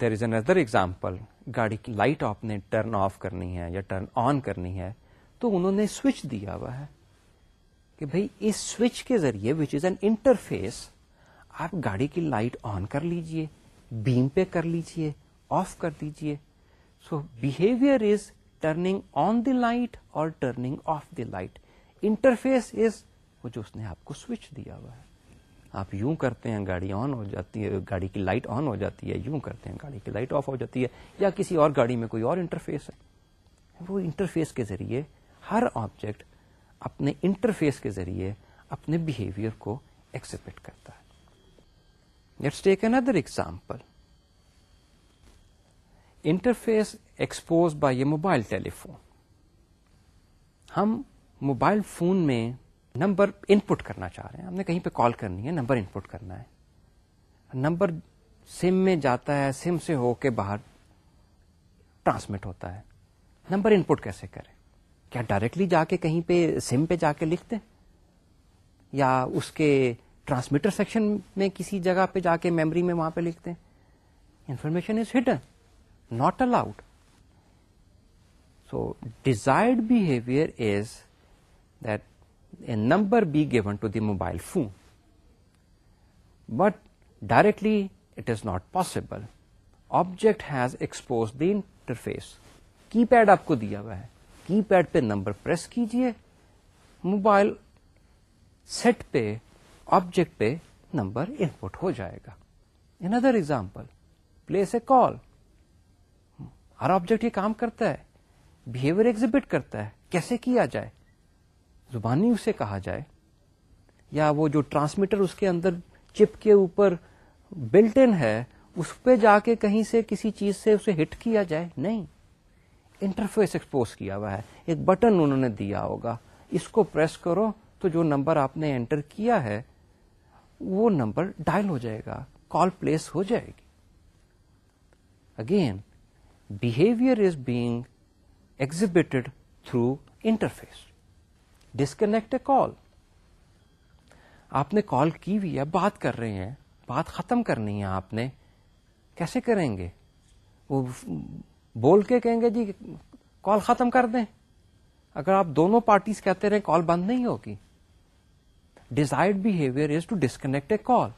there is another example گاڑی کی لائٹ آپ نے ٹرن آف کرنی ہے یا ٹرن آن کرنی ہے، تو انہوں نے سوئچ دیا ہوا ہے۔ کہ بھائی اس سوئچ کے ذریعے وچ از این انٹرفیس آپ گاڑی کی لائٹ آن کر لیجیے، بیم پہ کر لیجیے آف کر دیجیے. So behaviour is turning on the light اور turning off the light interface is وہ جو اس نے آپ کو سوئچ دیا ہوا ہے. آپ یوں کرتے ہیں، گاڑی آن ہو جاتی ہے، گاڑی کی لائٹ آن ہو جاتی ہے، یوں کرتے ہیں، گاڑی کی لائٹ آف ہو جاتی ہے، یا کسی اور گاڑی میں کوئی اور انٹرفیس ہے. وہ انٹرفیس کے ذریعے ہر آبجیکٹ اپنے انٹرفیس کے ذریعے اپنے بہیویئر کو ایکسپٹ کرتا ہے۔ Let's take another example interface expose by a mobile telephone ہم موبائل فون میں نمبر ان پٹ کرنا چاہ رہے ہیں۔ ہم نے کہیں پہ کال کرنی ہے نمبر ان پٹ کرنا ہے۔ نمبر سم میں جاتا ہے سم سے ہو کے باہر ٹرانسمٹ ہوتا ہے۔ نمبر ان پٹ کیسے کریں؟ کیا ڈائریکٹلی جا کے کہیں پہ سم پہ جا کے لکھ دیں یا اس کے ٹرانسمیٹر سیکشن میں کسی جگہ پہ جا کے میموری میں وہاں پہ لکھ دیں information is hidden not allowed so desired behaviour is that a number be given to the mobile phone. But directly it is not possible. Object has exposed the interface. Keypad آپ کو دیا ہوا ہے کی پیڈ پہ number press کیجیے، mobile set پہ، object پہ number input ہو جائے گا۔ In other example place a call Hare object یہ کام کرتا ہے بہیویئر ایگزبٹ کرتا ہے، کیسے کیا جائے؟ زبانی اسے کہا جائے، یا وہ جو ٹرانسمیٹر اس کے اندر چپ کے اوپر بلٹ ان ہے، اس پہ جا کے کہیں سے کسی چیز سے اسے ہٹ کیا جائے؟ نہیں۔ انٹرفیس ایکسپوز کیا ہوا ہے۔ ایک بٹن انہوں نے دیا ہوگا۔ اس کو پریس کرو تو جو نمبر آپ نے انٹر کیا ہے، وہ نمبر ڈائل ہو جائے گا، کال پلیس ہو جائے گی۔ Again behaviour is being exhibited through interface disconnect a call آپ نے کال کی ہوئی ہے بات کر رہے ہیں بات ختم کرنی ہے آپ نے کیسے کریں گے وہ بول کے کہیں گے جی کال ختم کر دیں۔ اگر آپ دونوں پارٹیز کہتے رہے کال بند نہیں ہوگی۔ Desired behaviour is to disconnect a call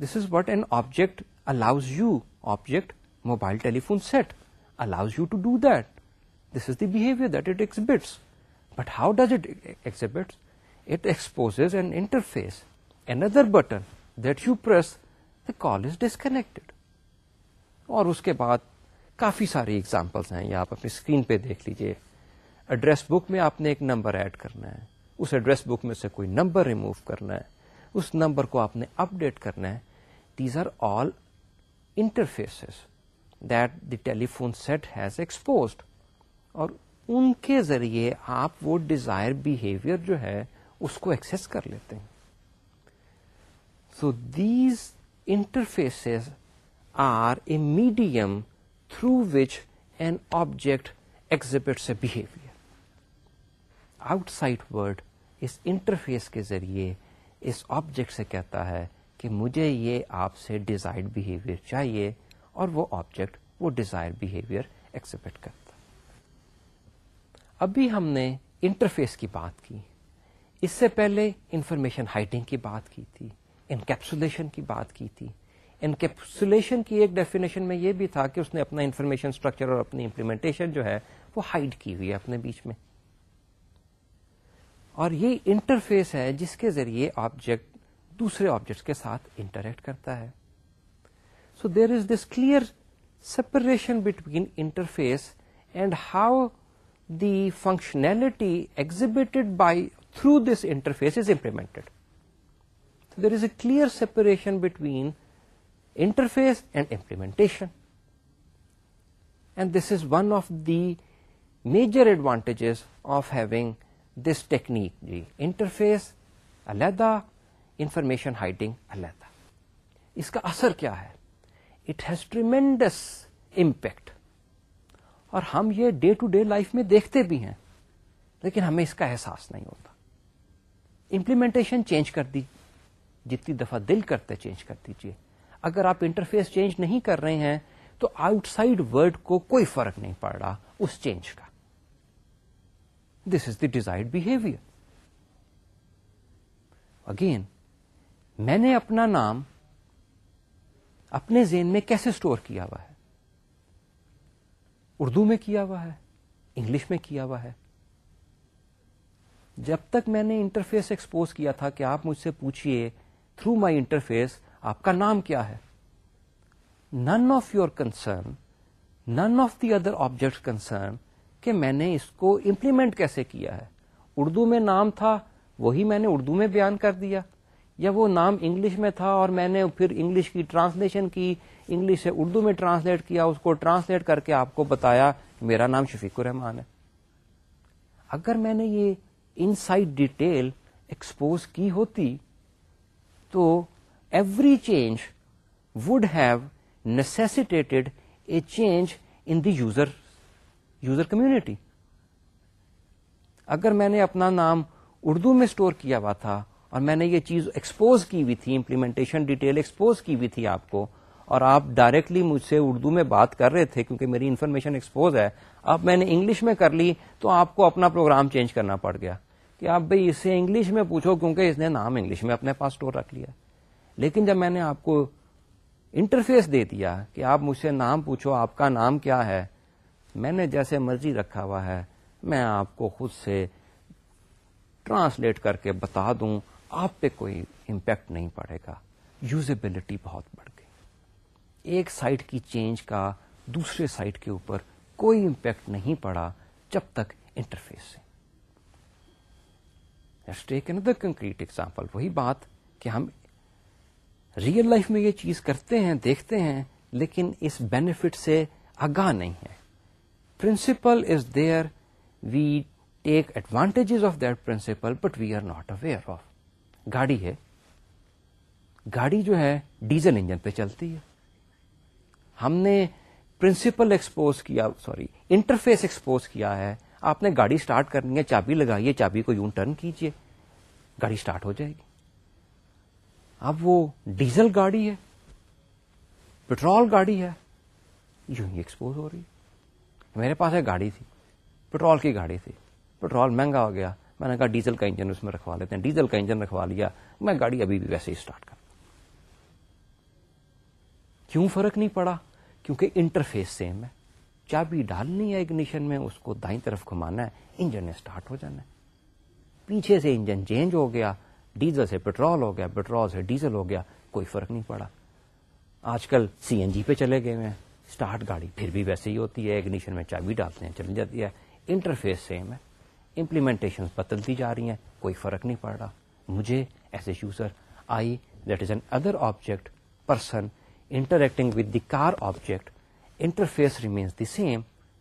this is what an object allows you object mobile telephone set allows you to do that this is the behaviour that it exhibits but how does it exhibits it expose an interface an other button that you press the call is disconnected اور اس کے بعد کافی ساری examples ہیں۔ یہ آپ اپنی screen پہ دیکھ لیجیے۔ ایڈریس بک میں آپ نے ایک نمبر ایڈ کرنا ہے۔ اس ایڈریس بک میں سے کوئی نمبر ریموو کرنا ہے۔ اس نمبر کو آپ نے اپ ڈیٹ کرنا ہے۔ These are all interface that the telephone set has exposed اور ان کے ذریعے آپ وہ ڈیزائر بہیویئر جو ہے اس کو ایکسس کر لیتے ہیں۔ So these interface are a medium through which an object exhibits a behaviour outside world us interface کے ذریعے اس آبجیکٹ سے کہتا ہے کہ مجھے یہ آپ سے ڈیزائر بہیویئر چاہیے اور وہ آبجیکٹ وہ ڈیزائر بہیویئر ایکسپٹ کرتا ابھی ہم نے انٹرفیس کی بات کی۔ اس سے پہلے انفارمیشن ہائٹنگ کی بات کی تھی انکیپسولیشن کی بات کی تھی۔ انکیپسولیشن کی ایک ڈیفینیشن میں یہ بھی تھا کہ اس نے اپنا انفارمیشن اسٹرکچر اور اپنی امپلیمنٹیشن جو ہے وہ ہائڈ کی ہوئی ہے اپنے بیچ میں۔ اور یہ انٹرفیس ہے جس کے ذریعے آبجیکٹ دوسرے آبجیکٹ کے ساتھ انٹریکٹ کرتا ہے۔ So there is this clear separation between interface and how the functionality exhibited by through this interface is implemented there is a clear separation between interface and implementation. And this is one of the major advantages of having this technique, the interface علیحدہ information hiding علیحدہ اس کا اثر کیا ہے it has tremendous impact اور ہم یہ ڈے ٹو ڈے لائف میں دیکھتے بھی ہیں لیکن ہمیں اس کا احساس نہیں ہوتا امپلیمنٹیشن چینج کر دی جتنی دفعہ دل کرتے چینج کر دیجیے اگر آپ انٹرفیس چینج نہیں کر رہے ہیں، تو آؤٹ سائڈ ورڈ کو کوئی فرق نہیں پڑ رہا اس چینج کا۔ This is the desire behaviour again میں نے اپنا نام اپنے زین میں کیسے اسٹور کیا ہوا ہے؟ اردو میں کیا ہوا ہے؟ انگلش میں کیا ہوا ہے؟ جب تک میں نے انٹرفیس ایکسپوز کیا تھا کہ آپ مجھ سے پوچھئے تھرو مائی انٹرفیس آپ کا نام کیا ہے؟ None of your concern none of the other object concern کہ میں نے اس کو امپلیمنٹ کیسے کیا ہے؟ اردو میں نام تھا، وہی میں نے اردو میں بیان کر دیا، یا وہ نام انگلش میں تھا اور میں نے پھر انگلش کی ٹرانسلیشن کی، انگلش سے اردو میں ٹرانسلیٹ کیا، اس کو ٹرانسلیٹ کر کے آپ کو بتایا، میرا نام شفیق الرحمان ہے۔ اگر میں نے یہ ان سائڈ ڈیٹیل ایکسپوز کی ہوتی تو every change would have necessitated a change in the user user community اگر میں نے اپنا نام اردو میں اسٹور کیا ہوا تھا اور میں نے یہ چیز ایکسپوز کی ہوئی تھی امپلیمنٹیشن ڈیٹیل ایکسپوز کی ہوئی تھی آپ کو، اور آپ ڈائریکٹلی مجھ سے اردو میں بات کر رہے تھے کیونکہ میری انفارمیشن ایکسپوز ہے، اب میں نے انگلش میں کر لی تو آپ کو اپنا پروگرام چینج کرنا پڑ گیا۔ کہ آپ بھائی اس سے انگلش میں پوچھو کیونکہ اس نے نام انگلش میں اپنے پاس اسٹور رکھ لیا۔ لیکن جب میں نے آپ کو انٹرفیس دے دیا کہ آپ مجھ سے نام پوچھو، آپ کا نام کیا ہے، میں نے جیسے مرضی رکھا ہوا ہے، میں آپ کو خود سے ٹرانسلیٹ کر کے بتا دوں، آپ پہ کوئی امپیکٹ نہیں پڑے گا۔ یوزیبلٹی بہت بڑھ گئی۔ ایک سائٹ کی چینج کا دوسرے سائٹ کے اوپر کوئی امپیکٹ نہیں پڑا جب تک انٹرفیس سے۔ ٹیک اندر کنکریٹ ایگزامپل وہی بات کہ ہم ریئل لائف میں یہ چیز کرتے ہیں، دیکھتے ہیں، لیکن اس بینیفٹ سے آگاہ نہیں ہے principle is there we take advantages of that principle but we are not aware of گاڑی ہے۔ گاڑی جو ہے ڈیزل انجن پہ چلتی ہے۔ ہم نے پرنسپل ایکسپوز کیا سوری انٹرفیس ایکسپوز کیا ہے۔ آپ نے گاڑی سٹارٹ کرنی ہے، چابی لگائیے، چابی کو یوں ٹرن کیجیے گاڑی سٹارٹ ہو جائے گی۔ اب وہ ڈیزل گاڑی ہے، پٹرول گاڑی ہے، یوں ہی ایکسپوز ہو رہی ہے۔ میرے پاس ایک گاڑی تھی، پٹرول کی گاڑی تھی۔ پٹرول مہنگا ہو گیا، میں نے کہا ڈیزل کا انجن اس میں رکھوا لیتے ہیں۔ ڈیزل کا انجن رکھوا لیا، میں گاڑی ابھی بھی ویسے ہی اسٹارٹ کر کیوں فرق نہیں پڑا؟ کیونکہ انٹرفیس سیم ہے۔ چابی ڈالنی ہے اگنیشن میں، اس کو دائیں طرف گھمانا ہے، انجن نے اسٹارٹ ہو جانا ہے۔ پیچھے سے انجن چینج ہو گیا ڈیزل سے پٹرول ہو گیا، پٹرول سے ڈیزل ہو گیا، کوئی فرق نہیں پڑا۔ آج کل سی این جی پہ چلے گئے ہیں اسٹارٹ گاڑی پھر بھی ویسے ہی ہوتی ہے اگنیشن میں چابی ڈالتے ہیں چل جاتی ہے۔ انٹرفیس سیم ہے۔ امپلیمنٹیشن بدلتی جا رہی ہیں، کوئی فرق نہیں پڑ رہا۔ مجھے as a user I that is an other object person interacting with the car object interface remains the same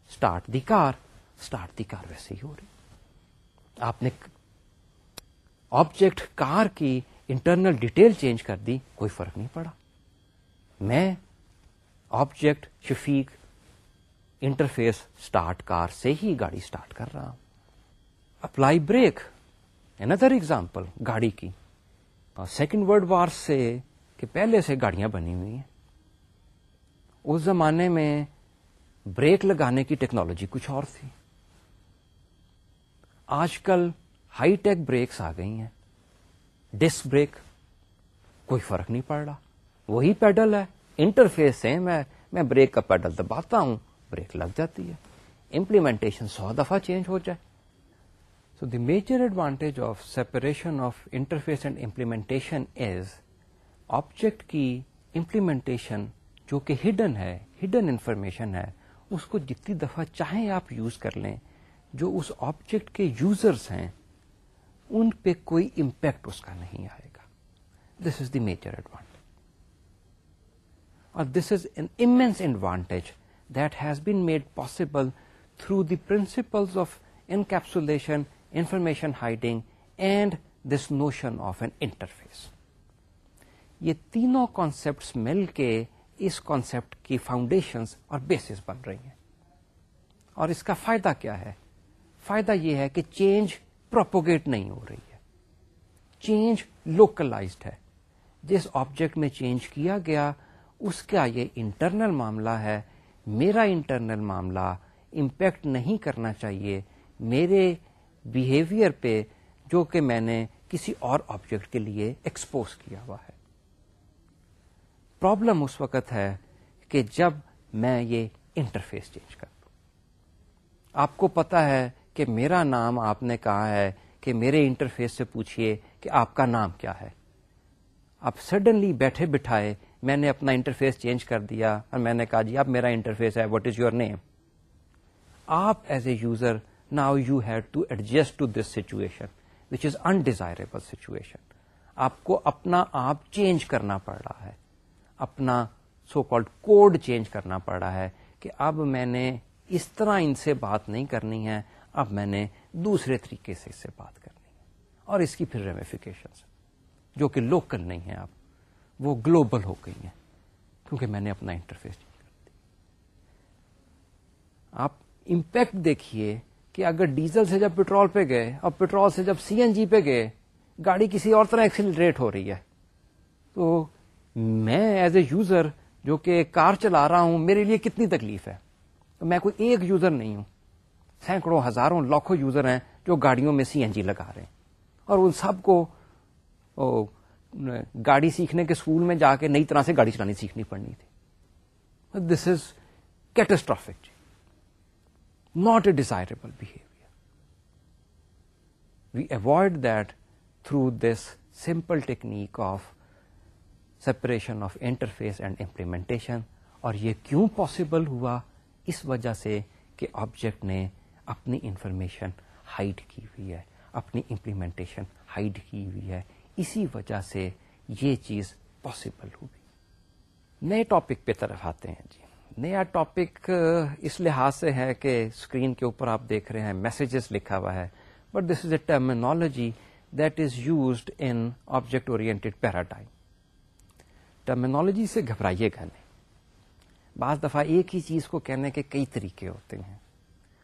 start the car start the car ویسے ہی ہو رہی۔ آپ نے آبجیکٹ کار کی انٹرنل ڈیٹیل چینج کر دی، کوئی فرق نہیں پڑا۔ میں object Shafiq interface start car سے ہی گاڑی اسٹارٹ کر رہا ہوں۔ اپلائی بریک اندر ایگزامپل گاڑی کی۔ سیکنڈ ورلڈ وار سے کہ پہلے سے گاڑیاں بنی ہوئی ہیں۔ اس زمانے میں بریک لگانے کی ٹیکنالوجی کچھ اور تھی۔ آج کل ہائی ٹیک بریکس آ گئی ہیں۔ ڈسک بریک، کوئی فرق نہیں پڑ رہا۔ وہی پیڈل ہے، انٹرفیس سیم ہے۔ میں بریک کا پیڈل دباتا ہوں، بریک لگ جاتی ہے۔ امپلیمنٹیشن سو دفعہ چینج ہو جائے۔ So the major advantage of separation of interface and implementation is object کی امپلیمنٹیشن جو کہ ہڈن ہے ہڈن انفارمیشن ہے، اس کو جتنی دفعہ چاہیں آپ یوز کر لیں۔ جو اس آبجیکٹ کے یوزرس ہیں ان پہ کوئی امپیکٹ اس کا نہیں آئے گا۔ This is the major advantage اور this is an immense advantage that has been made possible through the principles of encapsulation information hiding and this notion of an interface یہ تینوں کانسپٹس مل کے اس کانسیپٹ کی فاؤنڈیشنز اور basis بن رہی ہیں۔ اور اس کا فائدہ کیا ہے؟ فائدہ یہ ہے کہ چینج پروپوگیٹ نہیں ہو رہی ہے۔ چینج لوکلائزڈ ہے۔ جس آبجیکٹ میں چینج کیا گیا، اس کا یہ انٹرنل معاملہ ہے۔ میرا انٹرنل معاملہ امپیکٹ نہیں کرنا چاہیے۔ میرے بیہیویئر پہ جو کہ میں نے کسی اور آبجیکٹ کے لیے ایکسپوز کیا ہوا ہے۔ پرابلم اس وقت ہے کہ جب میں یہ انٹرفیس چینج کر دوں۔ آپ کو پتا ہے کہ میرا نام آپ نے کہا ہے کہ میرے انٹرفیس سے پوچھئے کہ آپ کا نام کیا ہے۔ آپ سڈنلی بیٹھے بٹھائے، میں نے اپنا انٹرفیس چینج کر دیا اور میں نے کہا جی اب میرا انٹرفیس ہے وٹ از یور نیم آپ as a user now you had to adjust to this situation which is undesirable situation آپ کو اپنا آپ چینج کرنا پڑ رہا ہے۔ اپنا سو کالڈ کوڈ چینج کرنا پڑا ہے کہ اب میں نے اس طرح ان سے بات نہیں کرنی ہے اب میں نے دوسرے طریقے سے اس سے بات کرنی ہے اور اس کی پھر ریمیفیکیشن جو کہ لوکل نہیں ہے اب وہ گلوبل ہو گئی ہیں، کیونکہ میں نے اپنا انٹرفیس چینج کر دیا۔ آپ امپیکٹ دیکھیے کہ اگر ڈیزل سے جب پیٹرول پہ گئے اور پیٹرول سے جب سی این جی پہ گئے، گاڑی کسی اور طرح ایکسیلریٹ ہو رہی ہے۔ تو میں ایز اے یوزر جو کہ کار چلا رہا ہوں، میرے لیے کتنی تکلیف ہے؟ میں کوئی ایک یوزر نہیں ہوں۔ سینکڑوں ہزاروں لاکھوں یوزر ہیں جو گاڑیوں میں سی این جی لگا رہے ہیں۔ اور ان سب کو گاڑی سیکھنے کے اسکول میں جا کے نئی طرح سے گاڑی چلانی سیکھنی پڑنی تھی۔ This is catastrophic not a desirable behaviour we avoid that through this simple technique of separation of interface and implementation اور یہ کیوں پاسبل ہوا؟ اس وجہ سے کہ آبجیکٹ نے اپنی انفارمیشن ہائڈ کی ہوئی ہے، اپنی امپلیمنٹیشن ہائڈ کی ہوئی ہے۔ اسی وجہ سے یہ چیز پاسبل ہوگی نئے ٹاپک پہ طرف آتے ہیں جی۔ نیا ٹاپک اس لحاظ سے ہے کہ اسکرین کے اوپر آپ دیکھ رہے ہیں میسجز لکھا ہوا ہے۔ But this is a terminology that is used in object oriented paradigm terminology سے گھبرائیے گا نہیں۔ بعض دفعہ ایک ہی چیز کو کہنے کے کئی طریقے ہوتے ہیں۔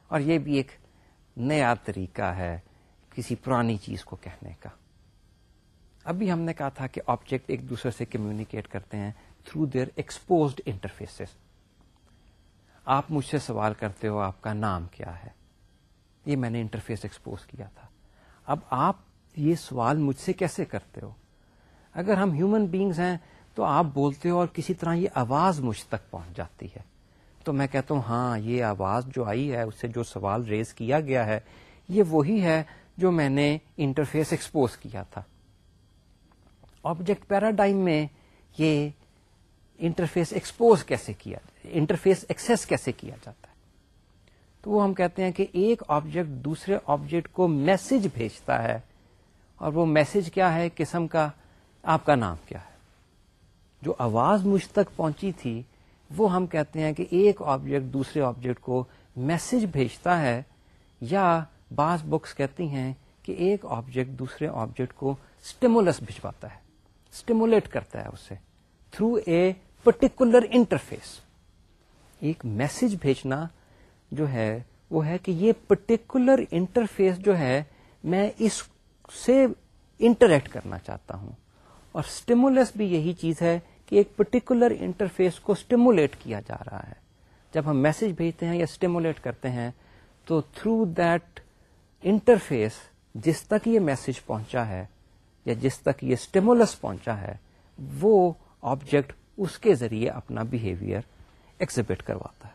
اور یہ بھی ایک نیا طریقہ ہے کسی پرانی چیز کو کہنے کا۔ ابھی ہم نے کہا تھا کہ آبجیکٹ ایک دوسرے سے کمیونیکیٹ کرتے ہیں تھرو دیئر ایکسپوزڈ انٹرفیس آپ مجھ سے سوال کرتے ہو آپ کا نام کیا ہے؟ یہ میں نے انٹرفیس ایکسپوز کیا تھا۔ اب آپ یہ سوال مجھ سے کیسے کرتے ہو؟ اگر ہم ہیومن بینگز ہیں تو آپ بولتے ہو اور کسی طرح یہ آواز مجھ تک پہنچ جاتی ہے۔ تو میں کہتا ہوں ہاں یہ آواز جو آئی ہے، اس سے جو سوال ریز کیا گیا ہے، یہ وہی ہے جو میں نے انٹرفیس ایکسپوز کیا تھا۔ آبجیکٹ پیراڈائم میں یہ انٹرفیس ایکسپوز کیسے کیا، انٹرفیس ایکسس کیسے کیا جاتا ہے؟ تو وہ ہم کہتے ہیں کہ ایک آبجیکٹ دوسرے آبجیکٹ کو میسج بھیجتا ہے، اور وہ میسج کیا ہے، قسم کا، آپ کا نام کیا ہے۔ جو آواز مجھ تک پہنچی تھی وہ ہم کہتے ہیں کہ ایک آبجیکٹ دوسرے آبجیکٹ کو میسج بھیجتا ہے یا بعض بکس کہتی ہیں کہ ایک آبجیکٹ دوسرے آبجیکٹ کو اسٹیمولس بھجواتا ہے اسٹیمولیٹ کرتا ہے اسے تھرو اے پرٹیکولر انٹرفیس ایک میسج بھیجنا جو ہے، وہ ہے کہ یہ پرٹیکولر انٹرفیس جو ہے، میں اس سے انٹریکٹ کرنا چاہتا ہوں۔ اور اسٹیمولس بھی یہی چیز ہے کہ ایک پرٹیکولر انٹرفیس کو اسٹیمولیٹ کیا جا رہا ہے۔ جب ہم میسج بھیجتے ہیں یا اسٹیمولیٹ کرتے ہیں، تو تھرو دیٹ انٹرفیس جس تک یہ میسج پہنچا ہے یا جس تک یہ اسٹیمولس پہنچا ہے، وہ آبجیکٹ اس کے ذریعے اپنا بہیویئر ایکزبٹ کرواتا ہے۔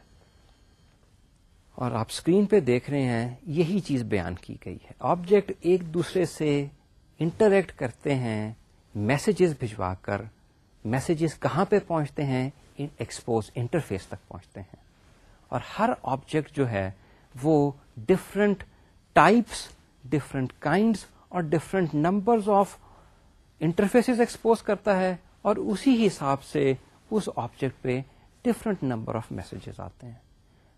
اور آپ اسکرین پہ دیکھ رہے ہیں، یہی چیز بیان کی گئی ہے۔ آبجیکٹ ایک دوسرے سے انٹریکٹ کرتے ہیں میسجز بھجوا کر میسجز کہاں پہ پہنچتے ہیں؟ ایکسپوز انٹرفیس تک پہنچتے ہیں۔ اور ہر آبجیکٹ جو ہے، وہ ڈفرنٹ ٹائپس ڈفرنٹ کائنڈس اور different number of interface expose کرتا ہے اور اسی حساب سے اس آبجیکٹ پہ ڈفرنٹ نمبر آف میسجز آتے ہیں۔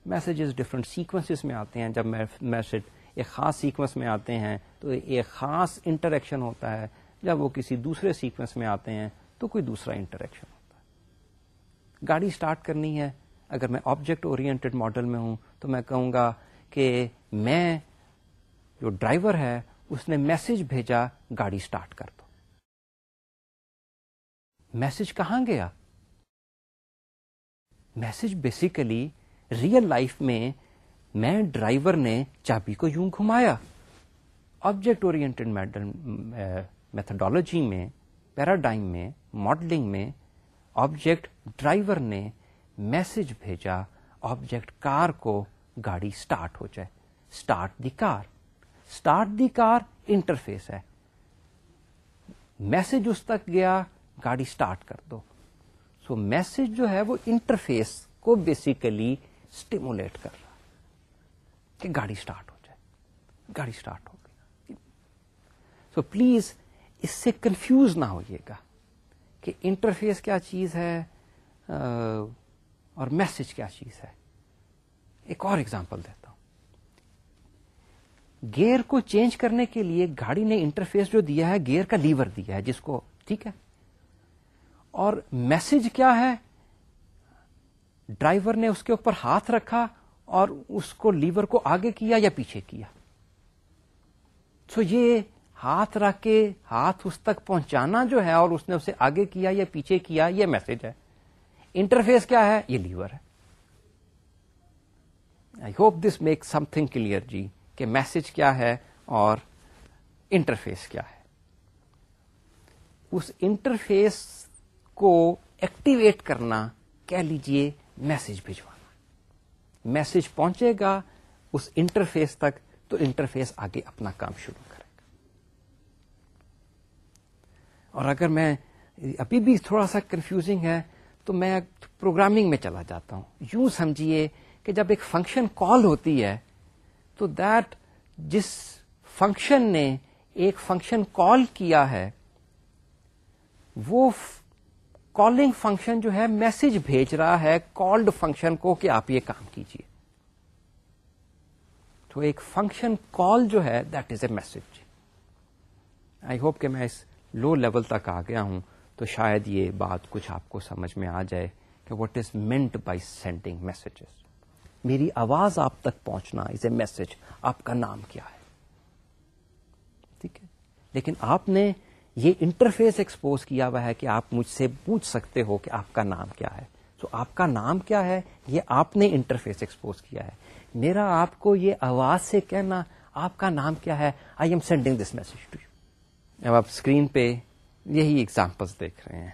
میسجز ڈفرنٹ سیکوینس میں آتے ہیں۔ جب میسج ایک خاص سیکوینس میں آتے ہیں، تو ایک خاص انٹریکشن ہوتا ہے۔ جب وہ کسی دوسرے سیکوینس میں آتے ہیں تو کوئی دوسرا انٹریکشن ہوتا ہے۔ گاڑی اسٹارٹ کرنی ہے۔ اگر میں آبجیکٹ اورینٹیڈ ماڈل میں ہوں تو میں کہوں گا کہ میں جو ڈرائیور ہے، اس نے میسج بھیجا، گاڑی اسٹارٹ کر دو۔ میسج کہاں گیا؟ میسج بیسیکلی ریئل لائف میں میں ڈرائیور نے چابی کو یوں گھمایا۔ آبجیکٹ اورینٹیڈ میتھڈالوجی میں پیراڈائم میں ماڈلنگ میں آبجیکٹ ڈرائیور نے میسج بھیجا آبجیکٹ کار کو گاڑی اسٹارٹ ہو جائے۔ Start the car. Start the car interface ہے۔ میسج اس تک گیا گاڑی اسٹارٹ کر دو۔ سو so, میسج جو ہے وہ انٹرفیس کو بیسیکلی اسٹیمولیٹ کر رہا کہ گاڑی اسٹارٹ ہو جائے۔ گاڑی اسٹارٹ ہو گئی۔ سو پلیز اس سے کنفیوز نہ ہوئیے گا کہ انٹرفیس کیا چیز ہے اور میسج کیا چیز ہے۔ ایک اور ایگزامپل دیتا ہوں۔ گیئر کو چینج کرنے کے لیے گاڑی نے انٹرفیس جو دیا ہے گیئر کا لیور دیا ہے، جس کو، ٹھیک ہے؟ اور میسج کیا ہے؟ ڈرائیور نے اس کے اوپر ہاتھ رکھا اور اس کو لیور کو آگے کیا یا پیچھے کیا۔ سو یہ ہاتھ رکھ کے ہاتھ اس تک پہنچانا جو ہے اور اس نے اسے آگے کیا یا پیچھے کیا، یہ میسج ہے۔ انٹرفیس کیا ہے؟ یہ لیور ہے۔ I hope this make something clear جی کہ میسج کیا ہے اور انٹرفیس کیا ہے۔ اس انٹرفیس کو ایکٹیویٹ کرنا، کہہ لیجیے میسج بھجوانا۔ میسج پہنچے گا، اس انٹرفیس تک تو انٹرفیس آگے اپنا کام شروع کرے گا اور اگر میں ابھی بھی تھوڑا سا کنفیوزنگ ہے، تو میں پروگرامنگ میں چلا جاتا ہوں۔ یوں سمجھیے کہ جب ایک فنکشن کال ہوتی ہے، تو دیٹ جس فنکشن نے ایک فنکشن کال کیا ہے، وہ کالنگ فنکشن جو ہے میسج بھیج رہا ہے کالڈ فنکشن کو کہ آپ یہ کام کیجیے۔ تو ایک فنکشن کال جو ہے that is a message I hope کہ میں اس لو لیول تک آ گیا ہوں، تو شاید یہ بات کچھ آپ کو سمجھ میں آ جائے کہ what is meant by sending messages میری آواز آپ تک پہنچنا از اے میسج آپ کا نام کیا ہے؟ ٹھیک ہے؟ لیکن آپ نے یہ انٹرفیس ایکسپوز کیا ہوا ہے کہ آپ مجھ سے پوچھ سکتے ہو کہ آپ کا نام کیا ہے۔ تو آپ کا نام کیا ہے؟ یہ آپ نے انٹرفیس ایکسپوز کیا ہے۔ میرا آپ کو یہ آواز سے کہنا آپ کا نام کیا ہے؟ I am sending this message to you اب آپ اسکرین پہ یہی اگزامپلس دیکھ رہے ہیں۔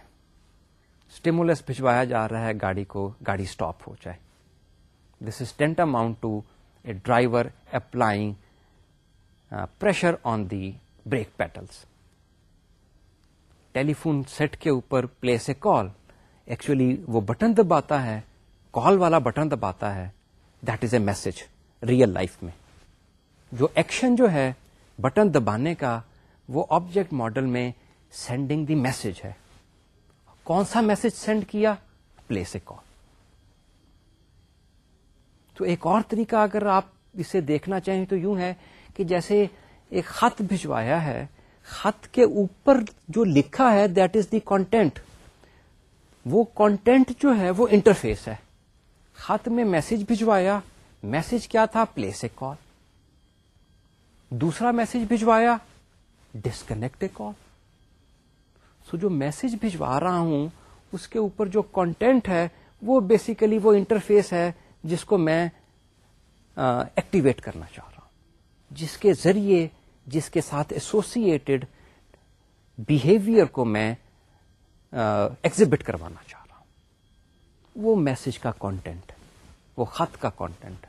اسٹیمولس بھجوایا جا رہا ہے گاڑی کو، گاڑی اسٹاپ ہو جائے۔ This is tantamount to a driver applying pressure on the brake pedals telephone set کے اوپر پلیس اے کال ایکچولی وہ بٹن دباتا ہے۔ کال والا بٹن دباتا ہے۔ That is a message real life میں۔ جو ایکشن جو ہے بٹن دبانے کا وہ آبجیکٹ ماڈل میں سینڈنگ دی میسج ہے۔ کون سا میسج سینڈ کیا؟ پلیس اے کال تو ایک اور طریقہ اگر آپ اسے دیکھنا چاہیں تو یوں ہے کہ جیسے ایک خط بھجوایا ہے، خط کے اوپر جو لکھا ہے دیٹ از دی کانٹینٹ وہ کانٹینٹ جو ہے، وہ انٹرفیس ہے۔ خط میں میسج بھجوایا میسج کیا تھا؟ پلیس اے کال دوسرا میسج بھجوایا ڈسکنیکٹ کال سو جو میسج بھجوا رہا ہوں، اس کے اوپر جو کانٹینٹ ہے، وہ بیسیکلی وہ انٹرفیس ہے جس کو میں ایکٹیویٹ کرنا چاہ رہا ہوں۔ جس کے ذریعے، جس کے ساتھ ایسوسیٹڈ بہیویئر کو میں ایگزبٹ کروانا چاہ رہا ہوں۔ وہ میسج کا کانٹینٹ وہ خط کا کانٹینٹ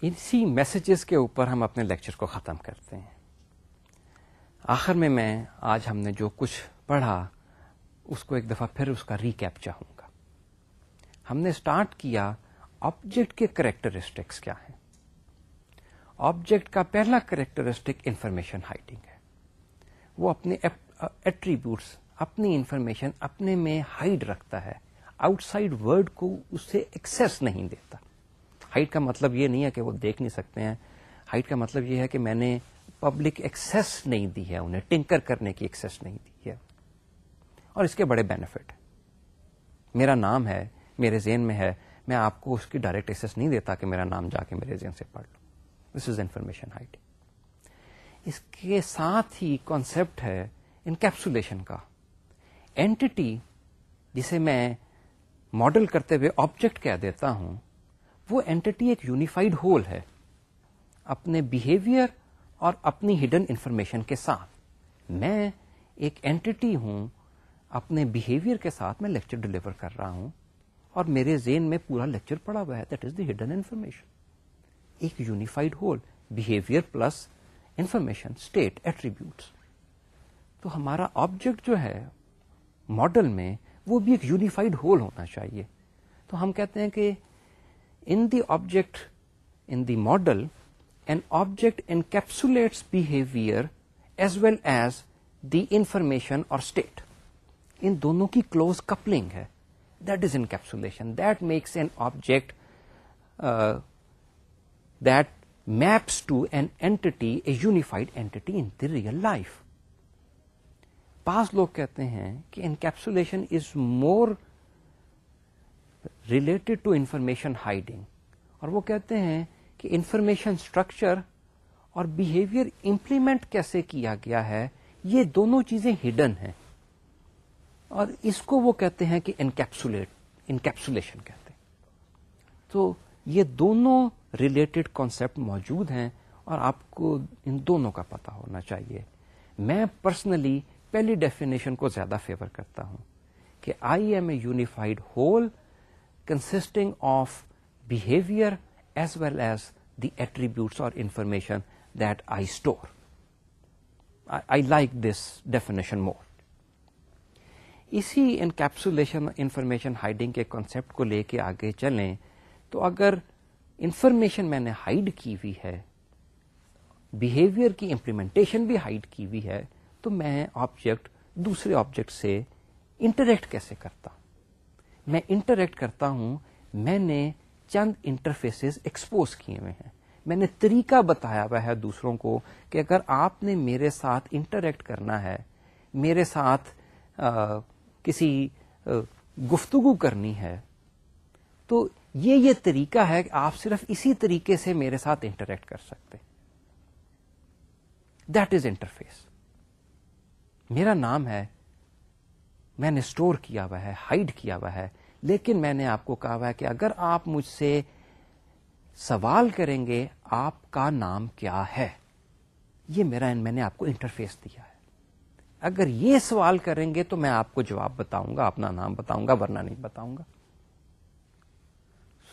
اسی میسجز کے اوپر ہم اپنے لیکچر کو ختم کرتے ہیں۔ آخر میں میں آج ہم نے جو کچھ پڑھا، اس کو ایک دفعہ پھر اس کا ریکیپ چاہوں گا۔ ہم نے اسٹارٹ کیا آبجیکٹ کے کریکٹرسٹکس کیا ہیں۔ آبجیکٹ کا پہلا کریکٹرسٹک انفارمیشن ہائڈنگ ہے۔ وہ اپنے ایٹریبیوٹس اپنی انفارمیشن اپنے میں ہائڈ رکھتا ہے۔ آؤٹ سائڈ ورڈ کو اس سے نہیں دیتا۔ ہائٹ کا مطلب یہ نہیں ہے کہ وہ دیکھ نہیں سکتے ہیں۔ ہائٹ کا مطلب یہ ہے کہ میں نے پبلک ایکسس نہیں دی ہے انہیں ٹنکر کرنے کی ایکسس نہیں دی ہے۔ اور اس کے بڑے بینیفٹ میرا نام ہے، میرے ذہن میں ہے، میں آپ کو اس کی ڈائریکٹ ایکسس نہیں دیتا کہ میرا نام جا کے میرے ذہن سے پڑھ لو۔ دس از انفارمیشن ہائٹ اس کے ساتھ ہی کانسپٹ ہے انکیپسولیشن کا۔ اینٹی جسے میں ماڈل کرتے ہوئے آبجیکٹ کہہ دیتا ہوں وہ اینٹی ایک یونیفائڈ ہول ہے، اپنے بہیویئر اور اپنی ہڈن انفارمیشن کے ساتھ۔ میں ایک اینٹی ہوں، اپنے بہیویئر کے ساتھ میں لیکچر ڈلیور کر رہا ہوں اور میرے زین میں پورا لیکچر پڑا ہوا ہے۔ That is the hidden information ایک unified whole behaviour plus information state attributes تو ہمارا آبجیکٹ جو ہے ماڈل میں وہ بھی ایک یونیفائڈ ہول ہونا چاہیے۔ تو ہم کہتے ہیں کہ in the object in the model an object encapsulates behaviour as well as the information اور اسٹیٹ ان دونوں کی کلوز کپلنگ ہے that is encapsulation that makes an object that maps to an entity a unified entity in the real life پاس لوگ کہتے ہیں کہ encapsulation is more related to information hiding اور وہ کہتے ہیں کہ انفارمیشن اسٹرکچر اور بہیویئر امپلیمنٹ کیسے کیا گیا ہے، یہ دونوں چیزیں ہڈن ہیں۔ اور اس کو وہ کہتے ہیں کہ انکیپسولیٹ انکیپسولیشن کہتے ہیں۔ تو یہ دونوں ریلیٹڈ کانسیپٹ موجود ہیں اور آپ کو ان دونوں کا پتا ہونا چاہیے۔ میں پرسنلی پہلی ڈیفینیشن کو زیادہ فیور کرتا ہوں کہ I am a unified whole consisting of behaviour as well as the attributes اور information that I store I like this definition more اسی انکیپسولیشن انفارمیشن ہائڈنگ کے کانسیپٹ کو لے کے آگے چلیں تو اگر انفارمیشن میں نے ہائڈ کی ہوئی ہے بہیویئر کی امپلیمنٹیشن بھی ہائڈ کی ہوئی ہے، تو میں آبجیکٹ دوسرے آبجیکٹ سے انٹریکٹ کیسے کرتا ہوں؟ میں انٹریکٹ کرتا ہوں میں نے چند انٹرفیس ایکسپوز کیے ہوئے ہیں۔ میں نے طریقہ بتایا ہوا ہے دوسروں کو کہ اگر آپ نے میرے ساتھ انٹریکٹ کرنا ہے میرے ساتھ آ, کسی آ, گفتگو کرنی ہے تو یہ یہ طریقہ ہے کہ آپ صرف اسی طریقے سے میرے ساتھ انٹریکٹ کر سکتے دیٹ از انٹرفیس میرا نام ہے میں نے اسٹور کیا ہوا ہے ہائڈ کیا ہوا ہے۔ لیکن میں نے آپ کو کہا ہوا ہے کہ اگر آپ مجھ سے سوال کریں گے آپ کا نام کیا ہے؟ یہ میرا میں نے آپ کو انٹرفیس دیا ہے۔ اگر یہ سوال کریں گے تو میں آپ کو جواب بتاؤں گا اپنا نام بتاؤں گا ورنہ نہیں بتاؤں گا۔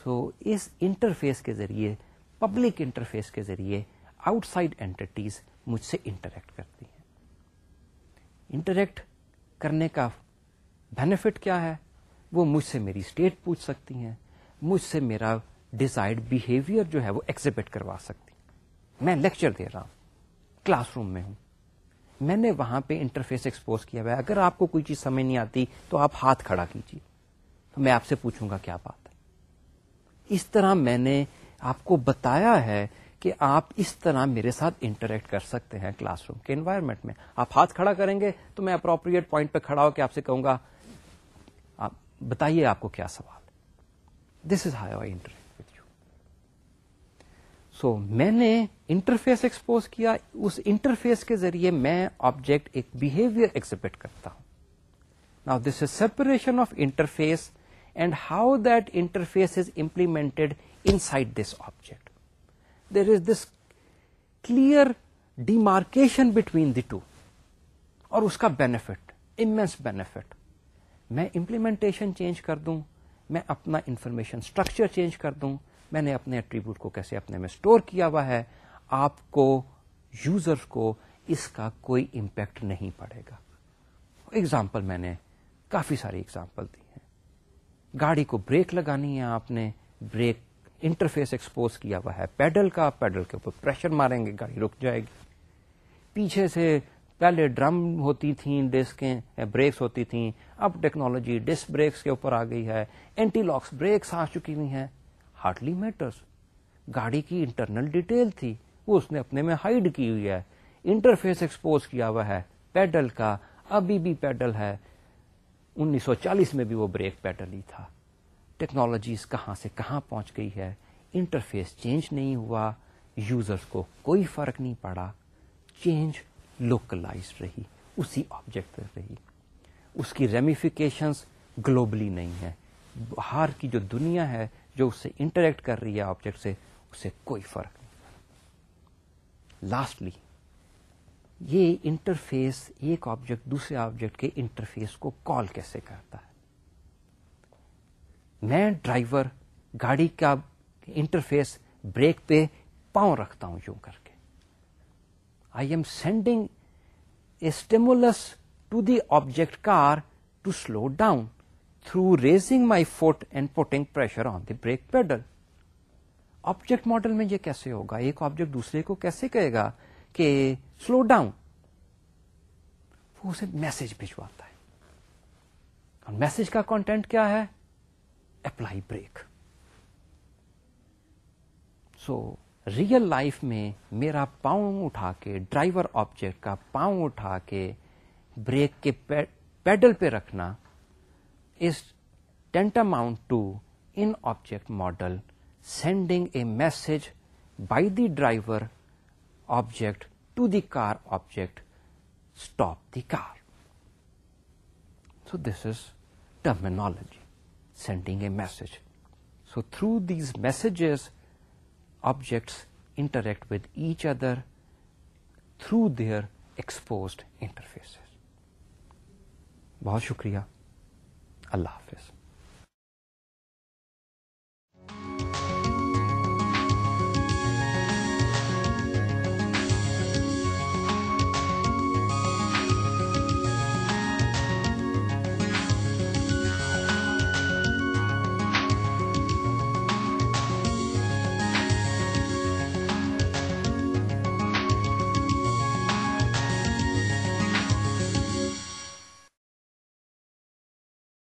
سو so, اس انٹرفیس کے ذریعے پبلک انٹرفیس کے ذریعے آؤٹ سائڈ اینٹیز مجھ سے انٹریکٹ کرتی ہیں۔ انٹریکٹ کرنے کا بینیفٹ کیا ہے؟ وہ مجھ سے میری اسٹیٹ پوچھ سکتی ہیں، مجھ سے میرا ڈیزائڈ بہیویئر جو ہے وہ ایگزیبٹ کروا سکتی میں لیکچر دے رہا ہوں کلاس روم میں ہوں۔ میں نے وہاں پہ انٹرفیس ایکسپوز کیا ہوا ہے۔ اگر آپ کو کوئی چیز سمجھ نہیں آتی تو آپ ہاتھ کھڑا کیجیے۔ تو میں آپ سے پوچھوں گا کیا بات ہے۔ اس طرح میں نے آپ کو بتایا ہے کہ آپ اس طرح میرے ساتھ انٹریکٹ کر سکتے ہیں کلاس روم کے انوائرمنٹ میں۔ آپ ہاتھ کھڑا کریں گے تو میں اپروپریٹ پوائنٹ پہ کھڑا ہو کے آپ سے کہوں گا بتائیے آپ کو کیا سوال دس از ہائی انٹریکٹ سو میں نے انٹرفیس ایکسپوز کیا، اس انٹرفیس کے ذریعے میں آبجیکٹ ایک بہیویئر ایکسپٹ کرتا ہوں۔ نا this is separation of interface and how that interface is implemented inside this object there is this clear demarcation between the two اور اس کا بینیفٹ امینس بینیفٹ میں امپلیمنٹیشن چینج کر دوں، میں اپنا انفارمیشن اسٹرکچر چینج کر دوں، میں نے اپنے ایٹریبیوٹ کو کیسے اپنے میں اسٹور کیا ہوا ہے، آپ کو یوزر کو اس کا کوئی امپیکٹ نہیں پڑے گا۔ اگزامپل میں نے کافی ساری اگزامپل دی ہیں۔ گاڑی کو بریک لگانی ہے آپ نے بریک انٹرفیس ایکسپوز کیا ہوا ہے۔ پیڈل کا پیڈل کے اوپر پریشر ماریں گے، گاڑی رک جائے گی۔ پیچھے سے پہلے ڈرم ہوتی تھیں، ڈسکیں بریکس ہوتی تھیں، اب ٹیکنالوجی ڈسک بریکس کے اوپر آ گئی ہے، اینٹی لاکس بریکس آ چکی ہوئی ہیں، ہارڈلی میٹرس گاڑی کی انٹرنل ڈیٹیل تھی، وہ اس نے اپنے میں ہائڈ کی ہوئی ہے، انٹرفیس ایکسپوز کیا ہوا ہے، پیڈل کا ابھی بھی پیڈل ہے، انیس سو چالیس میں بھی وہ بریک پیڈل ہی تھا۔ ٹیکنالوجیز کہاں سے کہاں پہنچ گئی ہے، انٹرفیس چینج نہیں ہوا یوزرس کو کوئی فرق نہیں پڑا، چینج لوکلائز رہی، اسی آبجیکٹ پر رہی۔ اس کی ریمیفیکیشنس گلوبلی نہیں ہے باہر کی جو دنیا ہے، جو اس سے انٹریکٹ کر رہی ہے آبجیکٹ سے اسے کوئی فرق نہیں۔ لاسٹلی یہ انٹرفیس ایک آبجیکٹ دوسرے آبجیکٹ کے انٹرفیس کو کال کیسے کرتا ہے؟ میں ڈرائیور گاڑی کا انٹرفیس بریک پہ پاؤں رکھتا ہوں، یوں کر کے۔ I am sending a stimulus to the object car to slow down through raising my foot and putting pressure on the brake pedal object model میں یہ کیسے ہوگا؟ ایک آبجیکٹ دوسرے کو کیسے کہے گا کہ سلو ڈاؤن وہ اسے میسج بھجواتا ہے۔ اور میسج کا کانٹینٹ کیا ہے؟ Apply brake so real life میں میرا پاؤں اٹھا کے ڈرائیور آبجیکٹ کا پاؤں اٹھا کے بریک کے پیڈل پہ رکھنا is tantamount to in object model sending a message by the driver object to the car object stop the car so this is terminology sending a message so through these messages objects interact with each other through their exposed interfaces. بہت شکریہ اللہ حافظ